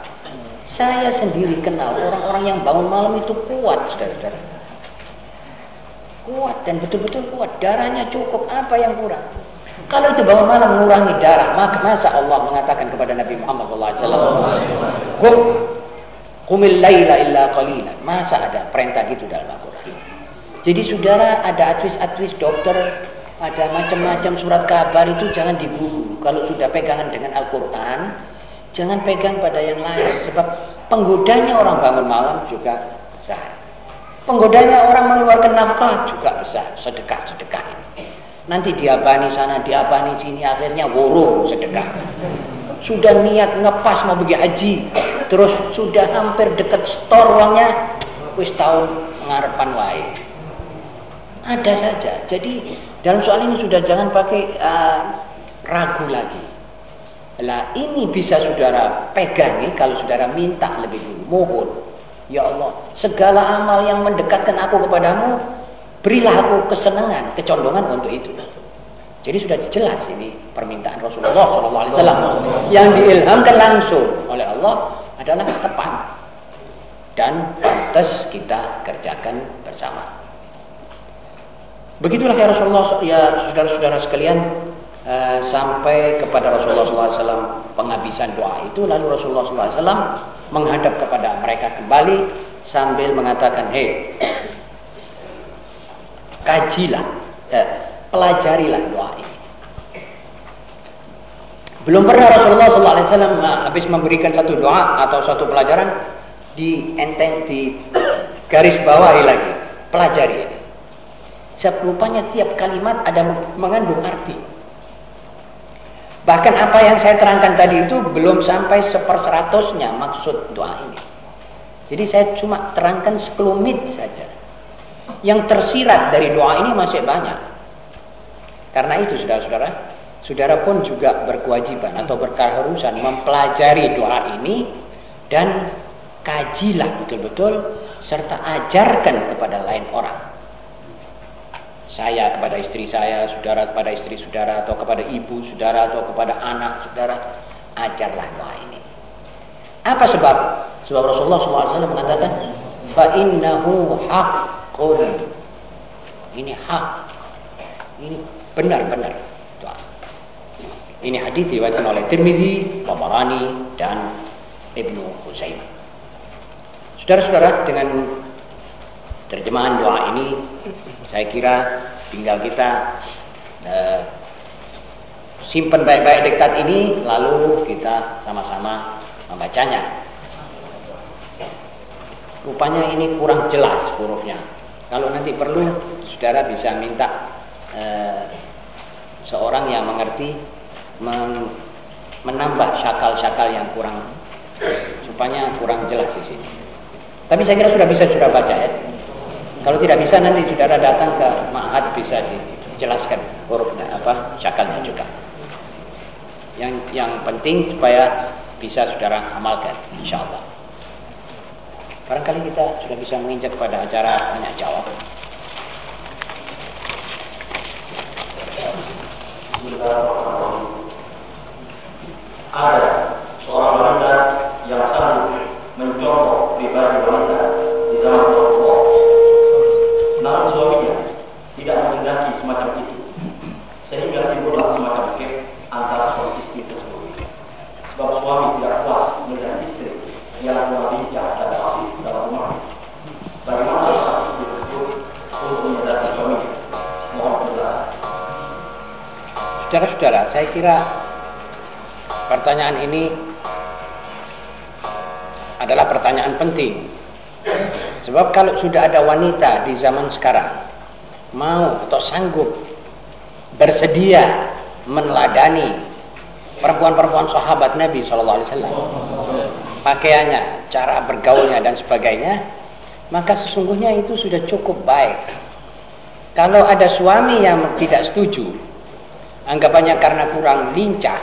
Saya sendiri kenal orang-orang yang bangun malam itu kuat, saudara-saudara. Kuat dan betul-betul kuat. Darahnya cukup. Apa yang kurang? Kalau itu bangun malam mengurangi darah, maka masa Allah mengatakan kepada Nabi Muhammad SAW, Kum Kumil laila illa qalila. Masa ada perintah gitu dalam Al-Quran? Jadi saudara ada advis-advis dokter, ada macam-macam surat kabar itu jangan diburu. Kalau sudah pegangan dengan Al-Quran, jangan pegang pada yang lain. Sebab penggodanya orang bangun malam juga besar. Penggodanya orang mengeluarkan nafkah juga besar. Sedekah-sedekah ini. Nanti diabani sana, diabani sini, akhirnya wurung sedekah sudah niat ngepas mau pergi haji terus sudah hampir dekat store uangnya wis tahun ngarepan wae ada saja jadi dalam soal ini sudah jangan pakai uh, ragu lagi lah ini bisa saudara pegangi kalau saudara minta lebih dulu mohon ya Allah segala amal yang mendekatkan aku kepadamu berilah aku kesenangan kecondongan untuk itu. Jadi sudah jelas ini permintaan Rasulullah SAW yang diilhamkan langsung oleh Allah adalah tepat dan pantas kita kerjakan bersama. Begitulah ya Rasulullah ya saudara-saudara sekalian uh, sampai kepada Rasulullah SAW penghabisan doa itu. Lalu Rasulullah SAW menghadap kepada mereka kembali sambil mengatakan hei kajilah eh, pelajarilah doa ini. Belum pernah Rasulullah SAW habis memberikan satu doa atau satu pelajaran di enteng di Garis bawahi lagi, pelajari ini. Sebab rupanya tiap kalimat ada mengandung arti. Bahkan apa yang saya terangkan tadi itu belum sampai seperseratusnya maksud doa ini. Jadi saya cuma terangkan sekelumit saja. Yang tersirat dari doa ini masih banyak. Karena itu saudara-saudara, saudara pun juga berkewajiban atau berkeharusan mempelajari doa ini dan kajilah betul-betul serta ajarkan kepada lain orang. Saya kepada istri saya, saudara kepada istri saudara atau kepada ibu saudara atau kepada anak saudara, ajarlah doa ini. Apa sebab? Sebab Rasulullah SAW mengatakan, fa innahu haqqun. Ini hak. Ini benar-benar doa. Ini hadis diriwayatkan oleh Tirmizi, Tabarani dan Ibnu Khuzaimah. Saudara-saudara, dengan terjemahan doa ini saya kira tinggal kita uh, simpan baik-baik diktat ini lalu kita sama-sama membacanya. Rupanya ini kurang jelas hurufnya. Kalau nanti perlu, saudara bisa minta uh, seorang yang mengerti menambah syakal-syakal yang kurang supaya kurang jelas di sini. Tapi saya kira sudah bisa sudah baca ya. Kalau tidak bisa nanti saudara datang ke ma'had bisa dijelaskan hurufnya apa cakalnya juga. Yang yang penting supaya bisa saudara amalkan insya Allah. Barangkali kita sudah bisa menginjak pada acara tanya jawab. Saya kira pertanyaan ini adalah pertanyaan penting. Sebab kalau sudah ada wanita di zaman sekarang mau atau sanggup bersedia meneladani perempuan-perempuan sahabat Nabi Shallallahu Alaihi Wasallam, pakaiannya, cara bergaulnya dan sebagainya, maka sesungguhnya itu sudah cukup baik. Kalau ada suami yang tidak setuju, anggapannya karena kurang lincah,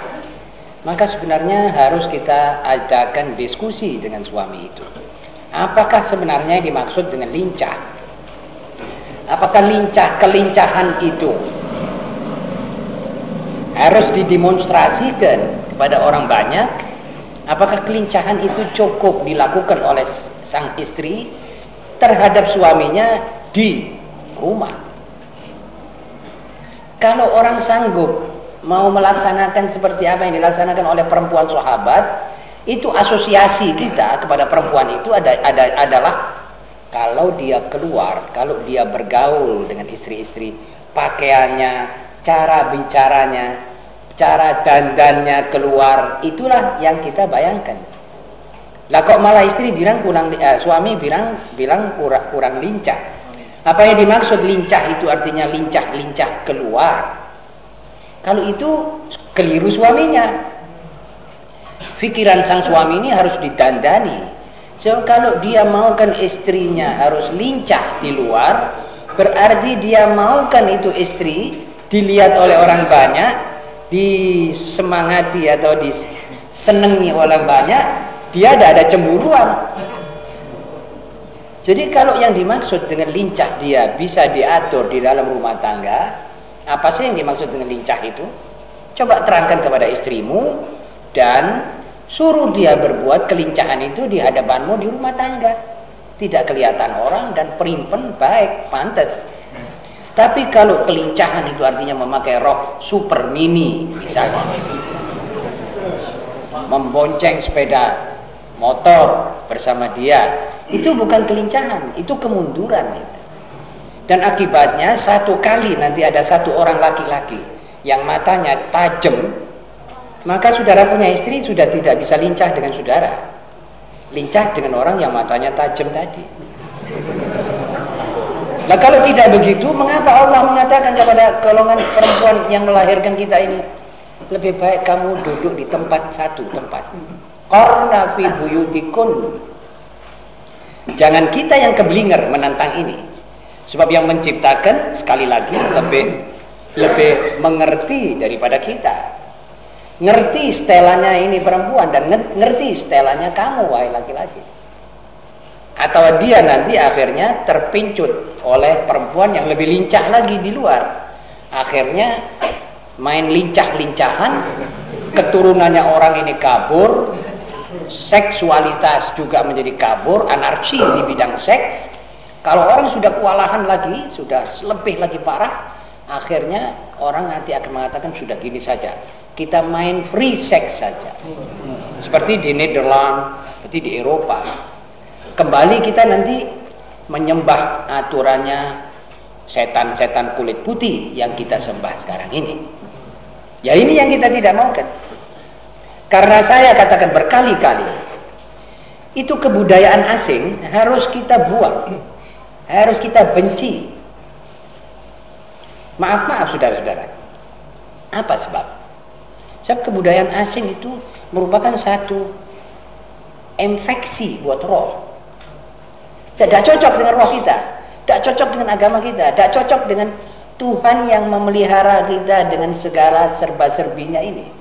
maka sebenarnya harus kita adakan diskusi dengan suami itu. Apakah sebenarnya dimaksud dengan lincah? Apakah lincah kelincahan itu harus didemonstrasikan kepada orang banyak? Apakah kelincahan itu cukup dilakukan oleh sang istri terhadap suaminya di rumah? Kalau orang sanggup mau melaksanakan seperti apa yang dilaksanakan oleh perempuan sahabat, itu asosiasi kita kepada perempuan itu ada, ada adalah kalau dia keluar, kalau dia bergaul dengan istri-istri, pakaiannya, cara bicaranya, cara dandannya keluar, itulah yang kita bayangkan. Lah kok malah istri bilang kurang eh, suami bilang bilang kurang, kurang lincah. Apa yang dimaksud lincah itu artinya lincah-lincah keluar. Kalau itu keliru suaminya. Pikiran sang suami ini harus ditandani. So, kalau dia maukan istrinya harus lincah di luar, berarti dia maukan itu istri dilihat oleh orang banyak, disemangati atau disenangi oleh banyak, dia tidak ada cemburuan. Jadi kalau yang dimaksud dengan lincah dia bisa diatur di dalam rumah tangga, apa sih yang dimaksud dengan lincah itu? Coba terangkan kepada istrimu dan suruh dia berbuat kelincahan itu di hadapanmu di rumah tangga. Tidak kelihatan orang dan perimpen baik, pantas. Tapi kalau kelincahan itu artinya memakai rok super mini misalnya. Membonceng sepeda motor bersama dia. Itu bukan kelincahan, itu kemunduran itu. Dan akibatnya satu kali nanti ada satu orang laki-laki yang matanya tajam, maka saudara punya istri sudah tidak bisa lincah dengan saudara. Lincah dengan orang yang matanya tajam tadi. Nah kalau tidak begitu, mengapa Allah mengatakan kepada golongan perempuan yang melahirkan kita ini, lebih baik kamu duduk di tempat satu tempat. Karena fi buyutikun. Jangan kita yang keblinger menantang ini. Sebab yang menciptakan sekali lagi lebih lebih mengerti daripada kita. Ngerti setelannya ini perempuan dan ngerti setelannya kamu wahai laki-laki. Atau dia nanti akhirnya terpincut oleh perempuan yang lebih lincah lagi di luar. Akhirnya main lincah-lincahan, keturunannya orang ini kabur, seksualitas juga menjadi kabur, anarki di bidang seks. Kalau orang sudah kewalahan lagi, sudah lebih lagi parah, akhirnya orang nanti akan mengatakan sudah gini saja. Kita main free sex saja. Seperti di Nederland, seperti di Eropa. Kembali kita nanti menyembah aturannya setan-setan kulit putih yang kita sembah sekarang ini. Ya ini yang kita tidak mau kan. Karena saya katakan berkali-kali, itu kebudayaan asing harus kita buang, harus kita benci. Maaf-maaf saudara-saudara. Apa sebab? Sebab kebudayaan asing itu merupakan satu infeksi buat roh. Tidak cocok dengan roh kita. Tidak cocok dengan agama kita. Tidak cocok dengan Tuhan yang memelihara kita dengan segala serba-serbinya ini.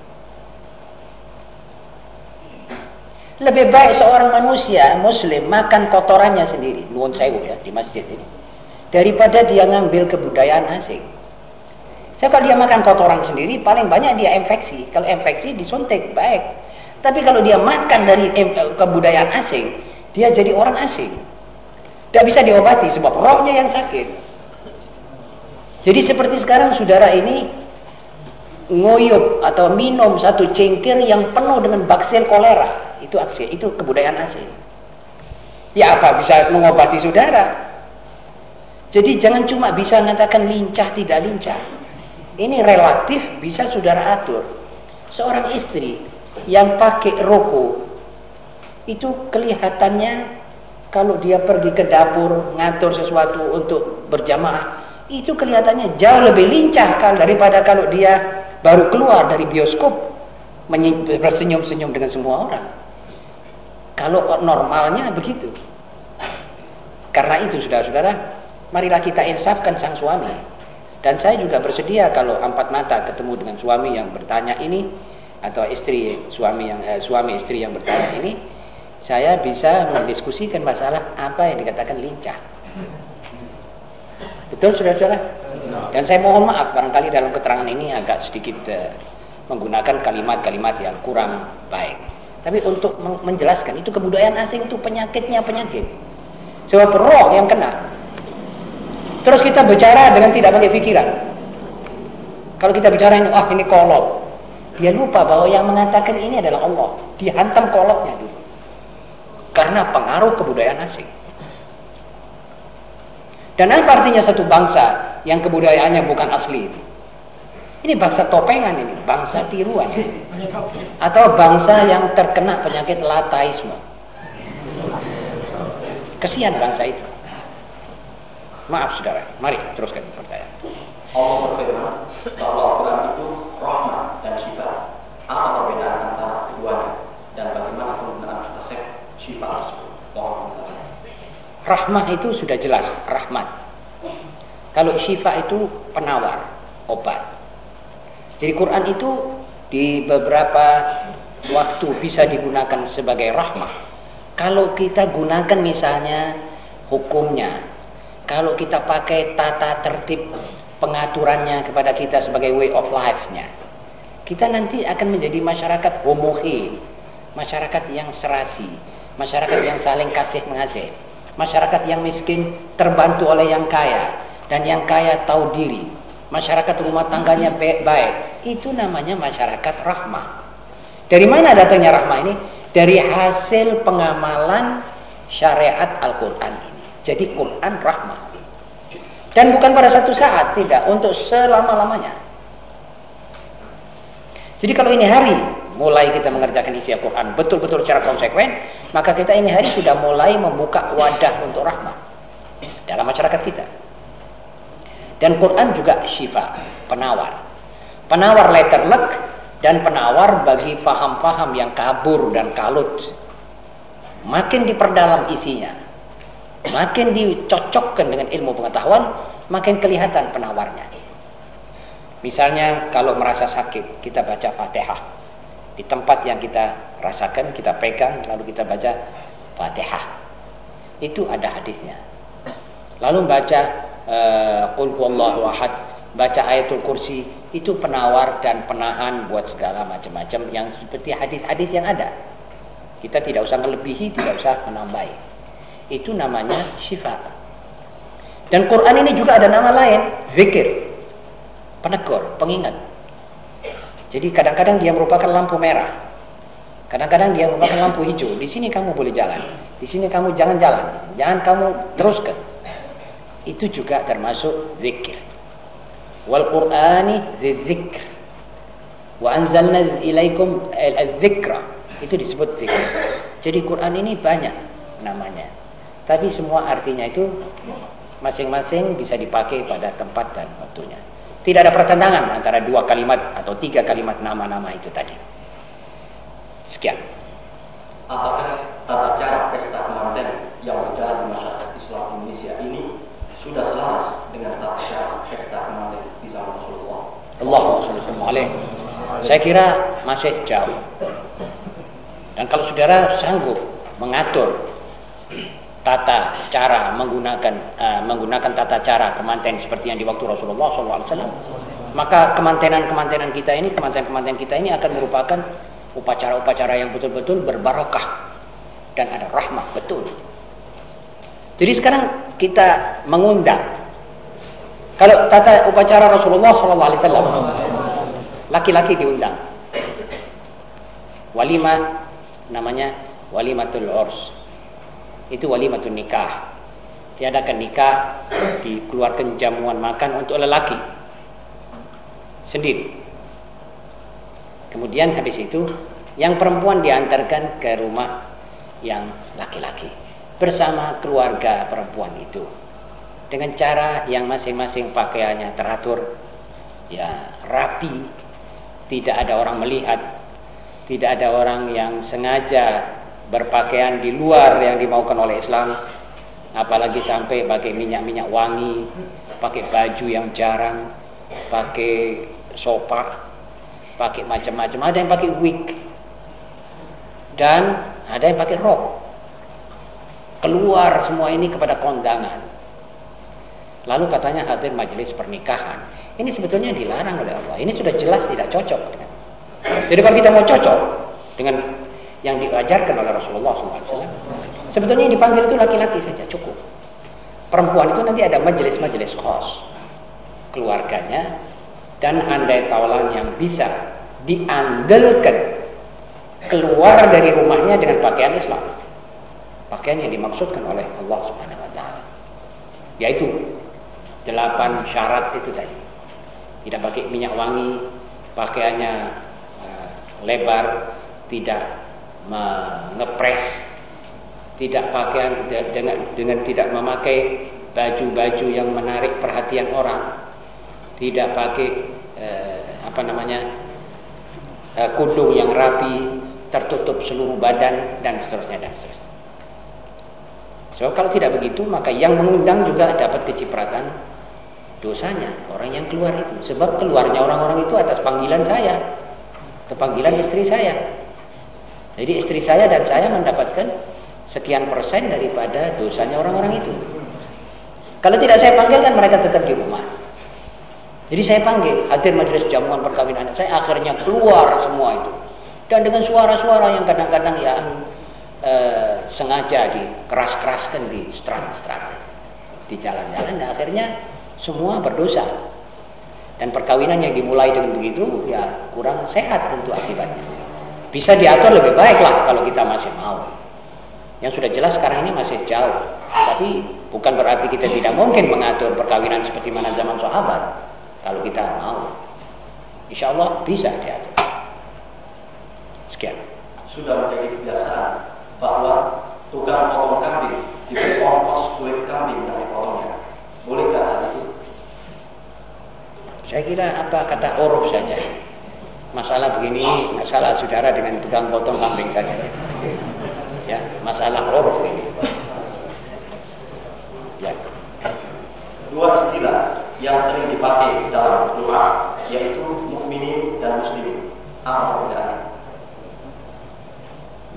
Lebih baik seorang manusia muslim makan kotorannya sendiri, nuwun sewu ya di masjid ini. Daripada dia ngambil kebudayaan asing. Saya kalau dia makan kotoran sendiri paling banyak dia infeksi. Kalau infeksi disuntik baik. Tapi kalau dia makan dari kebudayaan asing, dia jadi orang asing. Tidak bisa diobati sebab rohnya yang sakit. Jadi seperti sekarang saudara ini ngoyup atau minum satu cengkir yang penuh dengan bakteri kolera. Itu aksi, itu kebudayaan asing. Ya apa bisa mengobati saudara? Jadi jangan cuma bisa mengatakan lincah tidak lincah. Ini relatif bisa saudara atur. Seorang istri yang pakai rokok itu kelihatannya kalau dia pergi ke dapur ngatur sesuatu untuk berjamaah, itu kelihatannya jauh lebih lincah kan daripada kalau dia baru keluar dari bioskop bersenyum-senyum dengan semua orang. Kalau normalnya begitu. Karena itu saudara-saudara, marilah kita insafkan sang suami. Dan saya juga bersedia kalau empat mata ketemu dengan suami yang bertanya ini atau istri suami yang eh, suami istri yang bertanya ini saya bisa mendiskusikan masalah apa yang dikatakan lincah. Betul saudara-saudara? Dan saya mohon maaf barangkali dalam keterangan ini agak sedikit uh, menggunakan kalimat-kalimat yang kurang baik. Tapi untuk menjelaskan itu kebudayaan asing itu penyakitnya penyakit. Sebab roh yang kena. Terus kita bicara dengan tidak pakai pikiran. Kalau kita bicara ini, ah ini kolot. Dia lupa bahwa yang mengatakan ini adalah Allah. Dihantam kolotnya dulu karena pengaruh kebudayaan asing. Dan apa artinya satu bangsa yang kebudayaannya bukan asli itu? Ini bangsa topengan ini, bangsa tiruan. Atau bangsa yang terkena penyakit lataisme. Kesian bangsa itu. Maaf saudara, mari teruskan pertanyaan. Allah berfirman bahwa Al-Quran itu rahmat dan sifat. Apa perbedaan antara keduanya dan bagaimana penggunaan konsep sifat Rahmah itu sudah jelas, rahmat. Kalau syifa itu penawar, obat. Jadi Quran itu di beberapa waktu bisa digunakan sebagai rahmah. Kalau kita gunakan misalnya hukumnya, kalau kita pakai tata tertib pengaturannya kepada kita sebagai way of life-nya, kita nanti akan menjadi masyarakat homogen, masyarakat yang serasi, masyarakat yang saling kasih mengasih, masyarakat yang miskin terbantu oleh yang kaya dan yang kaya tahu diri, masyarakat rumah tangganya baik, itu namanya masyarakat rahmah. Dari mana datangnya rahmah ini? Dari hasil pengamalan syariat Al-Quran ini. Jadi Quran rahmah. Dan bukan pada satu saat, tidak. Untuk selama-lamanya. Jadi kalau ini hari mulai kita mengerjakan isi Al-Quran betul-betul secara konsekuen, maka kita ini hari sudah mulai membuka wadah untuk rahmat. dalam masyarakat kita. Dan Quran juga syifa, penawar. Penawar letterlek dan penawar bagi faham-faham yang kabur dan kalut. Makin diperdalam isinya, makin dicocokkan dengan ilmu pengetahuan, makin kelihatan penawarnya. Misalnya kalau merasa sakit, kita baca Fatihah. Di tempat yang kita rasakan, kita pegang, lalu kita baca Fatihah. Itu ada hadisnya. Lalu baca Qul huwallahu ahad, baca ayatul kursi, itu penawar dan penahan buat segala macam-macam yang seperti hadis-hadis yang ada. Kita tidak usah melebihi, tidak usah menambahi. Itu namanya syifa. Dan Quran ini juga ada nama lain, zikir. Penegur, pengingat. Jadi kadang-kadang dia merupakan lampu merah. Kadang-kadang dia merupakan lampu hijau. Di sini kamu boleh jalan. Di sini kamu jangan jalan. Jangan kamu teruskan. Itu juga termasuk zikir. Wal Qur'ani dzikr. Wa anzalna ilaikum al-dzikra. Itu disebut zikir. Jadi Quran ini banyak namanya. Tapi semua artinya itu masing-masing bisa dipakai pada tempat dan waktunya. Tidak ada pertentangan antara dua kalimat atau tiga kalimat nama-nama itu tadi. Sekian. Apakah tata cara pesta kemanten yang berjalan di masyarakat Islam Indonesia ini sudah selaras dengan tata cara pesta kemanten di zaman Rasulullah? Allah Saya kira masih jauh. Dan kalau saudara sanggup mengatur tata cara menggunakan uh, menggunakan tata cara kemanten seperti yang di waktu Rasulullah SAW, maka kemantenan-kemantenan kita ini, kemantenan-kemantenan kita ini akan merupakan upacara-upacara yang betul-betul berbarokah dan ada rahmah betul. Jadi sekarang kita mengundang kalau tata upacara Rasulullah SAW laki-laki diundang. Walimah namanya walimatul urs. Itu walimatul nikah. Diadakan nikah, dikeluarkan jamuan makan untuk lelaki sendiri. Kemudian habis itu yang perempuan diantarkan ke rumah yang laki-laki bersama keluarga perempuan itu dengan cara yang masing-masing pakaiannya teratur ya rapi tidak ada orang melihat tidak ada orang yang sengaja berpakaian di luar yang dimaukan oleh Islam apalagi sampai pakai minyak-minyak wangi pakai baju yang jarang pakai sopak pakai macam-macam. Ada yang pakai wig dan ada yang pakai rok. Keluar semua ini kepada kondangan. Lalu katanya hadir majelis pernikahan ini sebetulnya dilarang oleh Allah ini sudah jelas tidak cocok jadi kalau kita mau cocok dengan yang diajarkan oleh Rasulullah SAW sebetulnya yang dipanggil itu laki-laki saja cukup perempuan itu nanti ada majelis-majelis khos keluarganya dan andai taulan yang bisa diandalkan keluar dari rumahnya dengan pakaian Islam. Pakaian yang dimaksudkan oleh Allah Subhanahu wa taala. Yaitu delapan syarat itu tadi. Tidak pakai minyak wangi, pakaiannya uh, lebar, tidak mengepres, tidak pakaian dengan dengan tidak memakai baju-baju yang menarik perhatian orang, tidak pakai eh, apa namanya eh, kudung yang rapi, tertutup seluruh badan dan seterusnya dan seterusnya. So kalau tidak begitu maka yang mengundang juga dapat kecipratan dosanya orang yang keluar itu. Sebab keluarnya orang-orang itu atas panggilan saya, atau panggilan istri saya. Jadi istri saya dan saya mendapatkan sekian persen daripada dosanya orang-orang itu. Kalau tidak saya panggil kan mereka tetap di rumah. Jadi saya panggil hadir majelis jamuan perkawinan saya akhirnya keluar semua itu dan dengan suara-suara yang kadang-kadang ya eh, sengaja dikeras-keraskan di strat-strat di jalan-jalan dan akhirnya semua berdosa dan perkawinan yang dimulai dengan begitu ya kurang sehat tentu akibatnya bisa diatur lebih baik lah kalau kita masih mau yang sudah jelas sekarang ini masih jauh tapi bukan berarti kita tidak mungkin mengatur perkawinan seperti mana zaman sahabat kalau kita mau. Insya Allah bisa diatur. Sekian. Sudah menjadi kebiasaan bahwa tukang potong kambing diberi ongkos kulit kambing yang dipotongnya. Saya kira apa kata uruf saja. Masalah begini, masalah saudara dengan tukang potong kambing saja. Ya, masalah uruf ini. Ya. Dua istilah yang sering dipakai dalam doa yaitu mukminin dan muslimin. Apa?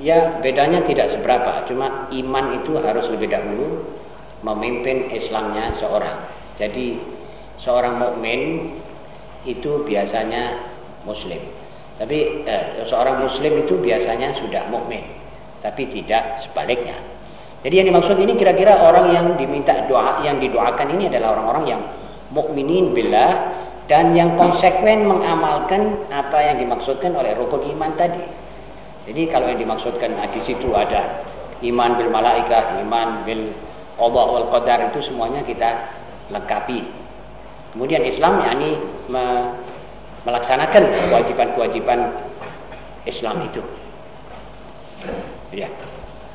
Ya, bedanya tidak seberapa. Cuma iman itu harus lebih dahulu memimpin Islamnya seorang. Jadi seorang mukmin itu biasanya muslim. Tapi eh, seorang muslim itu biasanya sudah mukmin, tapi tidak sebaliknya. Jadi yang dimaksud ini kira-kira orang yang diminta doa, yang didoakan ini adalah orang-orang yang mukminin billah dan yang konsekuen mengamalkan apa yang dimaksudkan oleh rukun iman tadi. Jadi kalau yang dimaksudkan di situ ada iman bil malaikat, iman bil Allah wal qadar itu semuanya kita lengkapi. Kemudian Islam yakni me melaksanakan kewajiban-kewajiban Islam itu. Ya.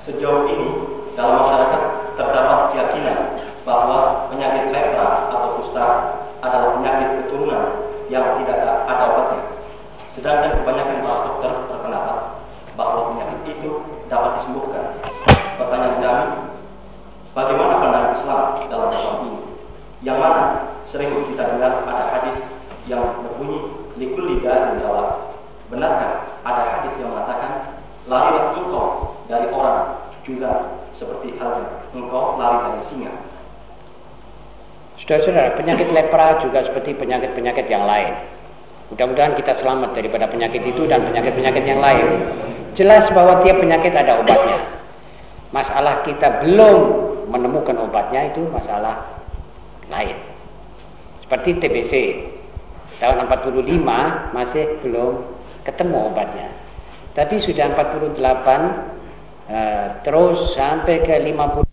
Sejauh ini dalam masyarakat terdapat keyakinan bahwa penyakit lepra atau kusta adalah penyakit keturunan yang tidak ada obatnya. Sedangkan kebanyakan para dokter berpendapat bahwa penyakit itu dapat disembuhkan. Pertanyaan kami, bagaimana pandangan Islam dalam masalah ini? Yang mana sering kita dengar ada hadis yang berbunyi likul lidah dan jawab. Benarkah ada hadis yang mengatakan larilah engkau dari orang juga seperti halnya engkau lari dari singa. Saudara-saudara, penyakit lepra juga seperti penyakit-penyakit yang lain. Mudah-mudahan kita selamat daripada penyakit itu dan penyakit-penyakit yang lain. Jelas bahwa tiap penyakit ada obatnya. Masalah kita belum menemukan obatnya itu masalah lain. Seperti TBC. Tahun 45 masih belum ketemu obatnya. Tapi sudah 48 uh, eh, terus sampai ke 50